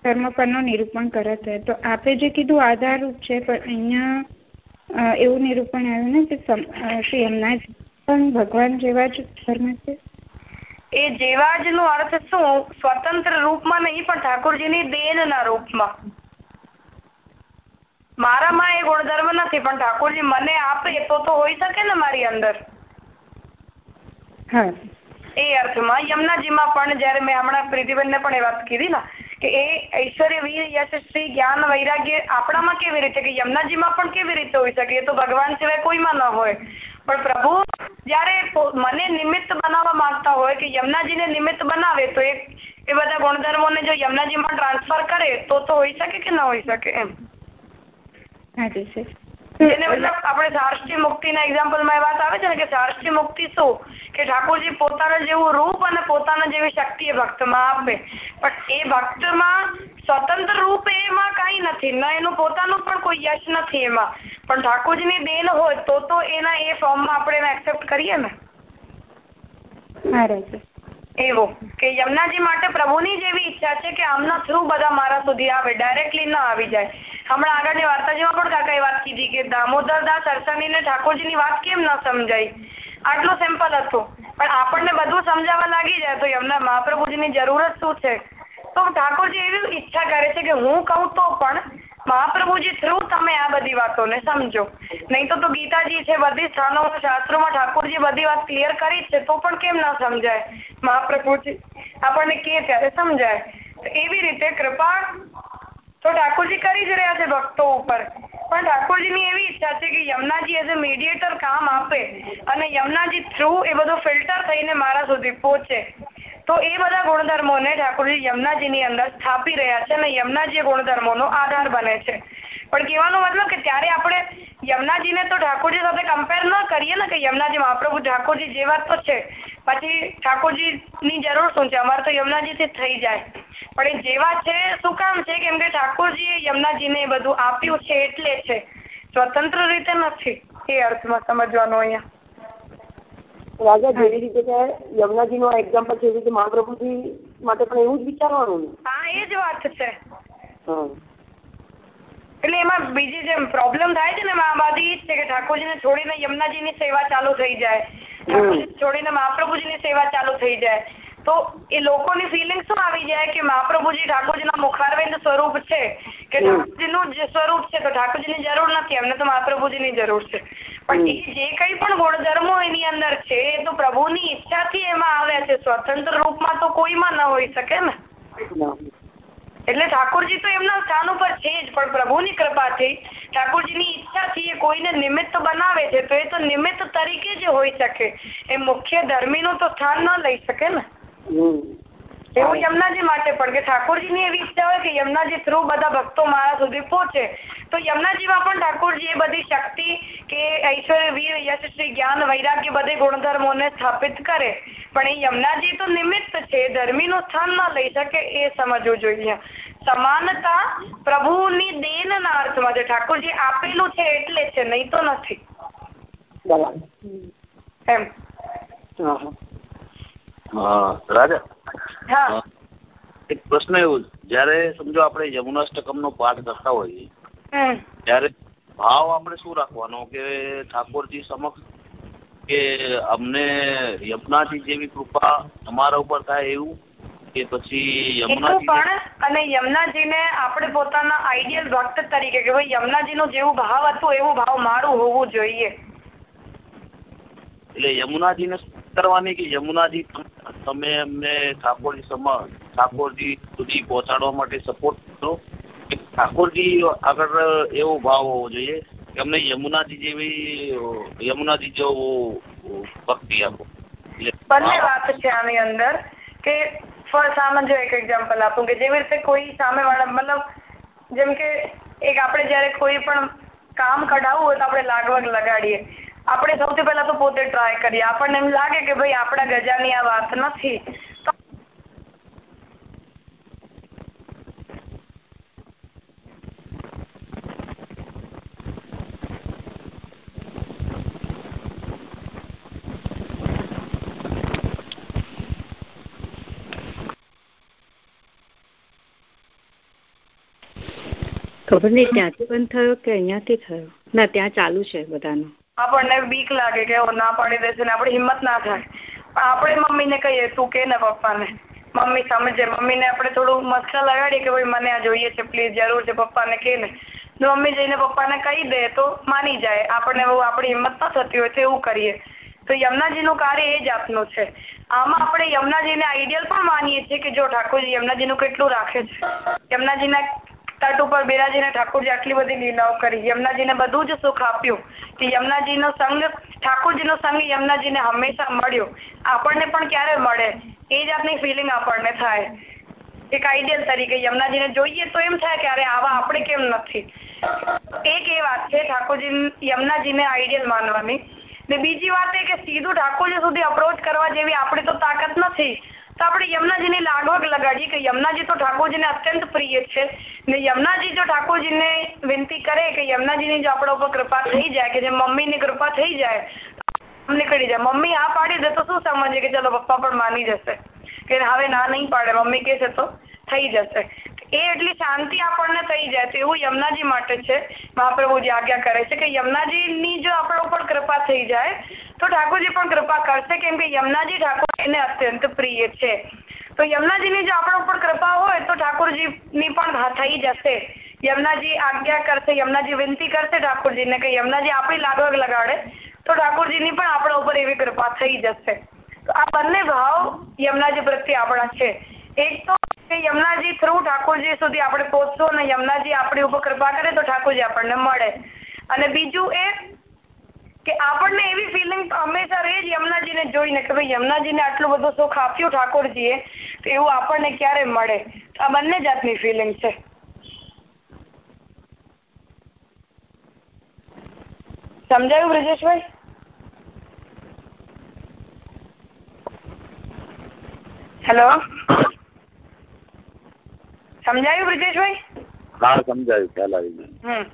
ધર્મ પરનો નિરૂપણ કરે છે તો આપે જે કીધું આધારરૂપ છે પણ અહીંયા અ, એવું નિરૂપણ આવ્યું ને કે સમ- અ, શ્રી યમુનાજી પણ ભગવાન જેવા જ ધર્મ છે એ જેવા જ નો અર્થ શું સ્વતંત્ર રૂપમાં નહીં પણ ઠાકોરજીની દેનના રૂપમાં મારામાં એ ગુણધર્મ નથી પણ ઠાકોરજી મને આપે તો તો હોઈ શકે ને મારી અંદર. એ અર્થમાં યમુનાજીમાં પણ જયારે મેં હમણાં પ્રીતિબેનને પણ એ વાત કીધી ને કે એ ઐશ્વર્ય વીર યશસ્વી જ્ઞાન વૈરાગ્ય આપણામાં કેવી રીતે કે યમુનાજીમાં પણ કેવી રીતે હોઈ શકે એ તો ભગવાન સિવાય કોઈમાં ન હોય. પણ પ્રભુ જયારે મને નિમિત્ત બનાવવા માંગતા હોય કે યમુનાજીને નિમિત્ત બનાવે તો એ એ બધા ગુણધર્મોને જો યમુનાજીમાં ટ્રાન્સફર કરે તો તો હોઈ શકે કે ન હોઈ શકે એમ? એને મતલબ આપણે સારષ્ટી મુક્તિ ના એક્ઝામ્પલમાં વાત આવે છે ને કે સારષ્ટી મુક્તિ શું? કે ઠાકોરજી પોતાના જેવું રૂપ અને પોતાના જેવી શક્તિ એ ભક્તમાં આપે. પણ એ ભક્તમાં સ્વતંત્ર રૂપ એમાં કઈ નથી. ન એનું પોતાનું પણ કોઈ યશ નથી એમાં. પણ ઠાકોરજી ની દેન હોય તો તો એના એ ફોર્મમાં આપણે એક્સેપ્ટ કરીએ ને? એવું. કે યમુનાજી માટે પ્રભુની જેવી ઈચ્છા છે કે આમના થ્રુ બધા મારા સુધી આવે, ડાયરેક્ટલી ન આવી જાય. હમણાં આગળની વાર્તાજીમાં પણ કાકાએ વાત કીધી કે દામોદર દાસ અરસાની ઠાકોરજીની વાત કેમ ન સમજાઈ? આટલું સિમ્પલ હતું. પણ આપણને બધું સમજાવવા લાગી જાય તો યમુના મહાપ્રભુજીની જરૂરત શું છે? તો ઠાકોરજી એવી ઈચ્છા કરે છે કે હું કહું તો પણ મહાપ્રભુજી થ્રુ તમે આ બધી વાતોને સમજો. નહીં તો તો ગીતાજી છે, બધી સ્થાનોમાં શાસ્ત્રોમાં ઠાકોરજી બધી વાત ક્લિયર કરી છે, તો પણ કેમ ના સમજાય? મહાપ્રભુજી, આપણને કે ત્યારે સમજાય? એવી રીતે કૃપા તો ઠાકોરજી કરી જ રહ્યા છે ભક્તો ઉપર. પણ ઠાકોરજીની એવી ઈચ્છા છે કે યમુનાજી એઝ અ મીડિયેટર કામ આપે અને યમુનાજી થ્રુ એ બધું ફિલ્ટર થઈને મારા સુધી પહોંચે. તો એ બધા ગુણધર્મોને ઠાકોરજી યમુનાજીની અંદર સ્થાપી રહ્યા છે અને યમુનાજી ગુણધર્મોનો આધાર બને છે. પણ કહેવાનો મતલબ કે ત્યારે આપણે યમુનાજીને તો ઠાકોરજી સાથે કમ્પેર ન કરીએ ને કે યમુનાજી મહાપ્રભુ ઠાકોરજી જેવા તો છે. પછી ઠાકોરજીની જરૂર શું છે? અમારે તો યમુનાજીથી થઈ જાય. પણ એ જેવા છે, શું કામ છે? કેમ કે ઠાકોરજીએ યમુનાજીને બધું આપ્યું છે એટલે છે. સ્વતંત્ર રીતે નથી એ અર્થમાં સમજવાનું અહીંયા. રાજા જેવી રીતે યમુનાજી નો એક્ઝામ્પલ છે એવી રીતે મહાપ્રભુજી માટે પણ એવું જ વિચારવાનું ને. હા એ જ વાત છે. એટલે એમાં બીજી જેમ પ્રોબ્લેમ થાય છે ને એમાં બધી જ છે કે ઠાકોરજીને છોડીને યમુનાજીની સેવા ચાલુ થઈ જાય છોડીને છોડીને મહાપ્રભુજીની સેવા ચાલુ થઈ જાય તો એ લોકોની ફિલિંગ શું આવી જાય કે મહાપ્રભુજી ઠાકોરજીના મુખારવિંદ સ્વરૂપ છે? કે ઠાકોરજીનું જે સ્વરૂપ છે? તો ઠાકોરજીની જરૂર નથી એમને તો મહાપ્રભુજીની જરૂર છે. પણ એ જે કઈ પણ ગુણધર્મો એની અંદર છે એ તો પ્રભુની ઈચ્છાથી એમાં આવ્યા છે. સ્વતંત્ર રૂપમાં તો કોઈમાં ન હોઈ શકે ને. એટલે ઠાકોરજી તો એમના સ્થાન ઉપર છે જ પણ પ્રભુની કૃપાથી ઠાકોરજીની ઈચ્છાથી એ કોઈને નિમિત્ત બનાવે છે તો એ તો નિમિત્ત તરીકે જ હોઈ શકે. એ મુખ્ય ધર્મીનું તો સ્થાન ન લઈ શકે ને. એવું યમુનાજી માટે પણ કે ઠાકોરજીની એવી ઈચ્છા હોય કે યમુનાજી થ્રુ બધા ભક્તો મારા સુધી પહોંચે. તો યમુનાજીમાં પણ ઠાકોરજી એ બધી શક્તિ કે ઐશ્વર્ય વીર યશસ્વી જ્ઞાન વૈરાગ્ય બધે ગુણધર્મોને સ્થાપિત કરે. પણ એ યમુનાજી તો નિમિત્ત છે ધર્મીનું સ્થાન ન લઈ શકે એ સમજવું જોઈએ. સમાનતા પ્રભુની દેનના અર્થમાં છે. ઠાકોરજી આપેલું છે એટલે છે નહીં તો નથી. એમ. રાજા? એક પ્રશ્ન એવો જયારે સમજો આપણે યમુનાષ્ટકમ નો પાઠ કરતા હોઈએ ત્યારે ભાવ આપણે શું રાખવાનો? કે ઠાકોરજી સમક્ષ કે અમને યમુનાજી જેવી કૃપા અમારા ઉપર થાય એવું? કે પછી યમુનાજી પણ અને યમુનાજીને આપણે પોતાના આઈડિયલ ભક્ત તરીકે કે ભાઈ નો જેવું ભાવ હતું એવું ભાવ મારું હોવું જોઈએ. એટલે યમુનાજીને કરવાની કે યમુનાજી તમે એમને ઠાકોરજી સમા ઠાકોરજી સુધી પહોંચાડવા માટે સપોર્ટ કરો? ઠાકોરજી આગળ એવો ભાવ હોવો જોઈએ કે અમને યમુનાજી જેવી યમુનાજી જેવો ભક્તિ આપો. બંને વાત છે આની અંદર કે સામે જો એક એક્ઝામ્પલ આપું કે જેવી રીતે કોઈ સામે વાળા મતલબ જેમ કે એક આપણે જયારે કોઈ પણ કામ કઢાવવું હોય તો આપણે લાગવગ લગાડીએ. આપણે સૌથી પહેલા તો પોતે ટ્રાય કરીએ. આપણને એમ લાગે કે ભાઈ આપણા ગજાની આ વાત નથી. ખબર નહીં, ત્યાંથી બંધ થયો કે અહીંયાથી થયો? ના, ત્યાં ચાલુ છે બધાનું. આપણને બીક લાગે કે ના પાડી દેશે ને આપણી હિંમત ના થાય. પણ આપણે મમ્મીને કહીએ, તું કે ને પપ્પાને? મમ્મી સમજે. મમ્મીને આપણે થોડું મસ્કા લગાડીએ કે ભાઈ, મને આ જોઈએ છે, પ્લીઝ જરૂર છે, પપ્પાને કે ને. મમ્મી જઈને પપ્પાને કહી દે તો માની જાય. આપણને બહુ આપણી હિંમત ન થતી હોય તો એવું કરીએ. તો યમુનાજીનું કાર્ય એ જ આપનું છે. આમાં આપણે યમુનાજીને આઈડિયલ પણ માનીએ છીએ કે જો ઠાકોરજી યમુનાજીનું કેટલું રાખે છે. યમુનાજીના તટ ઉપર બિરાજીને ઠાકોરજી આટલી બધી લીલાઓ કરી. યમુનાજીને બધું જ સુખ આપ્યું કે યમુનાજીનો સંગ, ઠાકોરજીનો સંગ યમુનાજીને હંમેશા મળ્યો. આપણને પણ ક્યારે મળે? એ જાતની ફિલિંગ આપણને થાય. એક આઈડિયલ તરીકે યમુનાજીને જોઈએ તો એમ થાય કે અરે આવા આપણે કેમ નથી? એક એ વાત છે ઠાકોરજી યમુનાજીને આઈડિયલ માનવાની. ને બીજી વાત એ કે સીધું ઠાકોરજી સુધી અપ્રોચ કરવા જેવી આપણી તો તાકાત નથી. તો આપણે યમુનાજીની લાગવગ લગાડીએ કે યમુનાજી તો ઠાકોરજીને અત્યંત પ્રિય છે. ને યમુનાજી જો ઠાકોરજીને વિનંતી કરે કે યમુનાજીની જો આપણા ઉપર કૃપા થઈ જાય કે જે મમ્મીની કૃપા થઈ જાય નીકળી જાય મમ્મી આ પાડી દે તો શું સમજે કે ચલો પપ્પા પણ માની જશે. કે હવે ના નહીં પાડે. મમ્મી કે છે તો થઈ જશે. એ એટલી શાંતિ આપણને થઈ જાય તો એવું યમુનાજી માટે છે. મહાપ્રભુજી આજ્ઞા કરે છે કે યમુનાજીની જો આપણા ઉપર કૃપા થઈ જાય, તો ઠાકોરજી પણ કૃપા કરશે કેમ કે યમુનાજી ઠાકોર એને અત્યંત પ્રિય છે. તો યમુનાજીની જો આપણા ઉપર કૃપા હોય, તો ઠાકોરજીની પણ થઈ જશે. યમુનાજી આજ્ઞા કરશે, યમુનાજી વિનંતી કરશે ઠાકોરજીને કે યમુનાજી આપણી લાગવગ લગાડે, તો ઠાકોરજીની પણ આપણા ઉપર એવી કૃપા થઈ જશે. તો આ બંને ભાવ યમુનાજી પ્રત્યે આપણા છે. એક તો યમુનાજી થ્રુ ઠાકોરજી સુધી આપણે પહોંચશો અને યમુનાજી આપણી ઉપર કૃપા કરે તો ઠાકોરજી આપણને મળે. અને બીજું એ કે આપણને એવી ફિલિંગ હંમેશા રહે જ યમુનાજીને જોઈને કે ભાઈ યમુનાજીને આટલું બધું સુખ આપ્યું ઠાકોરજીએ, તો એવું આપણને ક્યારે મળે? આ બંને જાતની ફિલિંગ છે. સમજાયું બ્રજેશભાઈ? હેલો સમજાયું બ્રિજેશભાઈ? હા સમજાયું ખ્યાલ આવી ગયો હમ.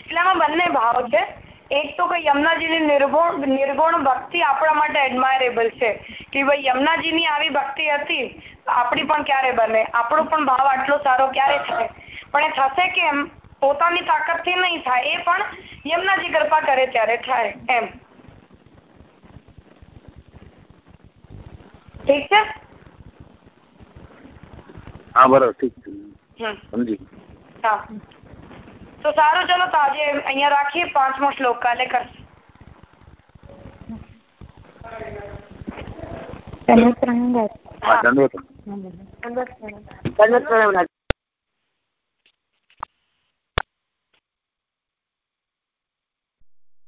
એટલે આમાં બંને ભાવ છે. એક તો કે યમુનાજીની નિર્ગુણ નિર્ગુણ ભક્તિ આપણા માટે એડમાયરેબલ છે. કે ભાઈ યમુનાજીની આવી ભક્તિ હતી આપણી પણ ક્યારે બને? આપણો પણ ભાવ આટલો સારો ક્યારે થાય? પણ એ થશે કેમ? પોતાની તાકાતથી નહીં થાય. એ પણ યમુનાજી કૃપા કરે ત્યારે થાય એમ. ઠીક છે? હા બરોબર ઠીક છે. સમજી. હા. તો સારું ચલો તો આજે અહીંયા રાખીએ પાંચમો શ્લોક કાલે કરશું ધન્યવાદ ધન્યવાદ હા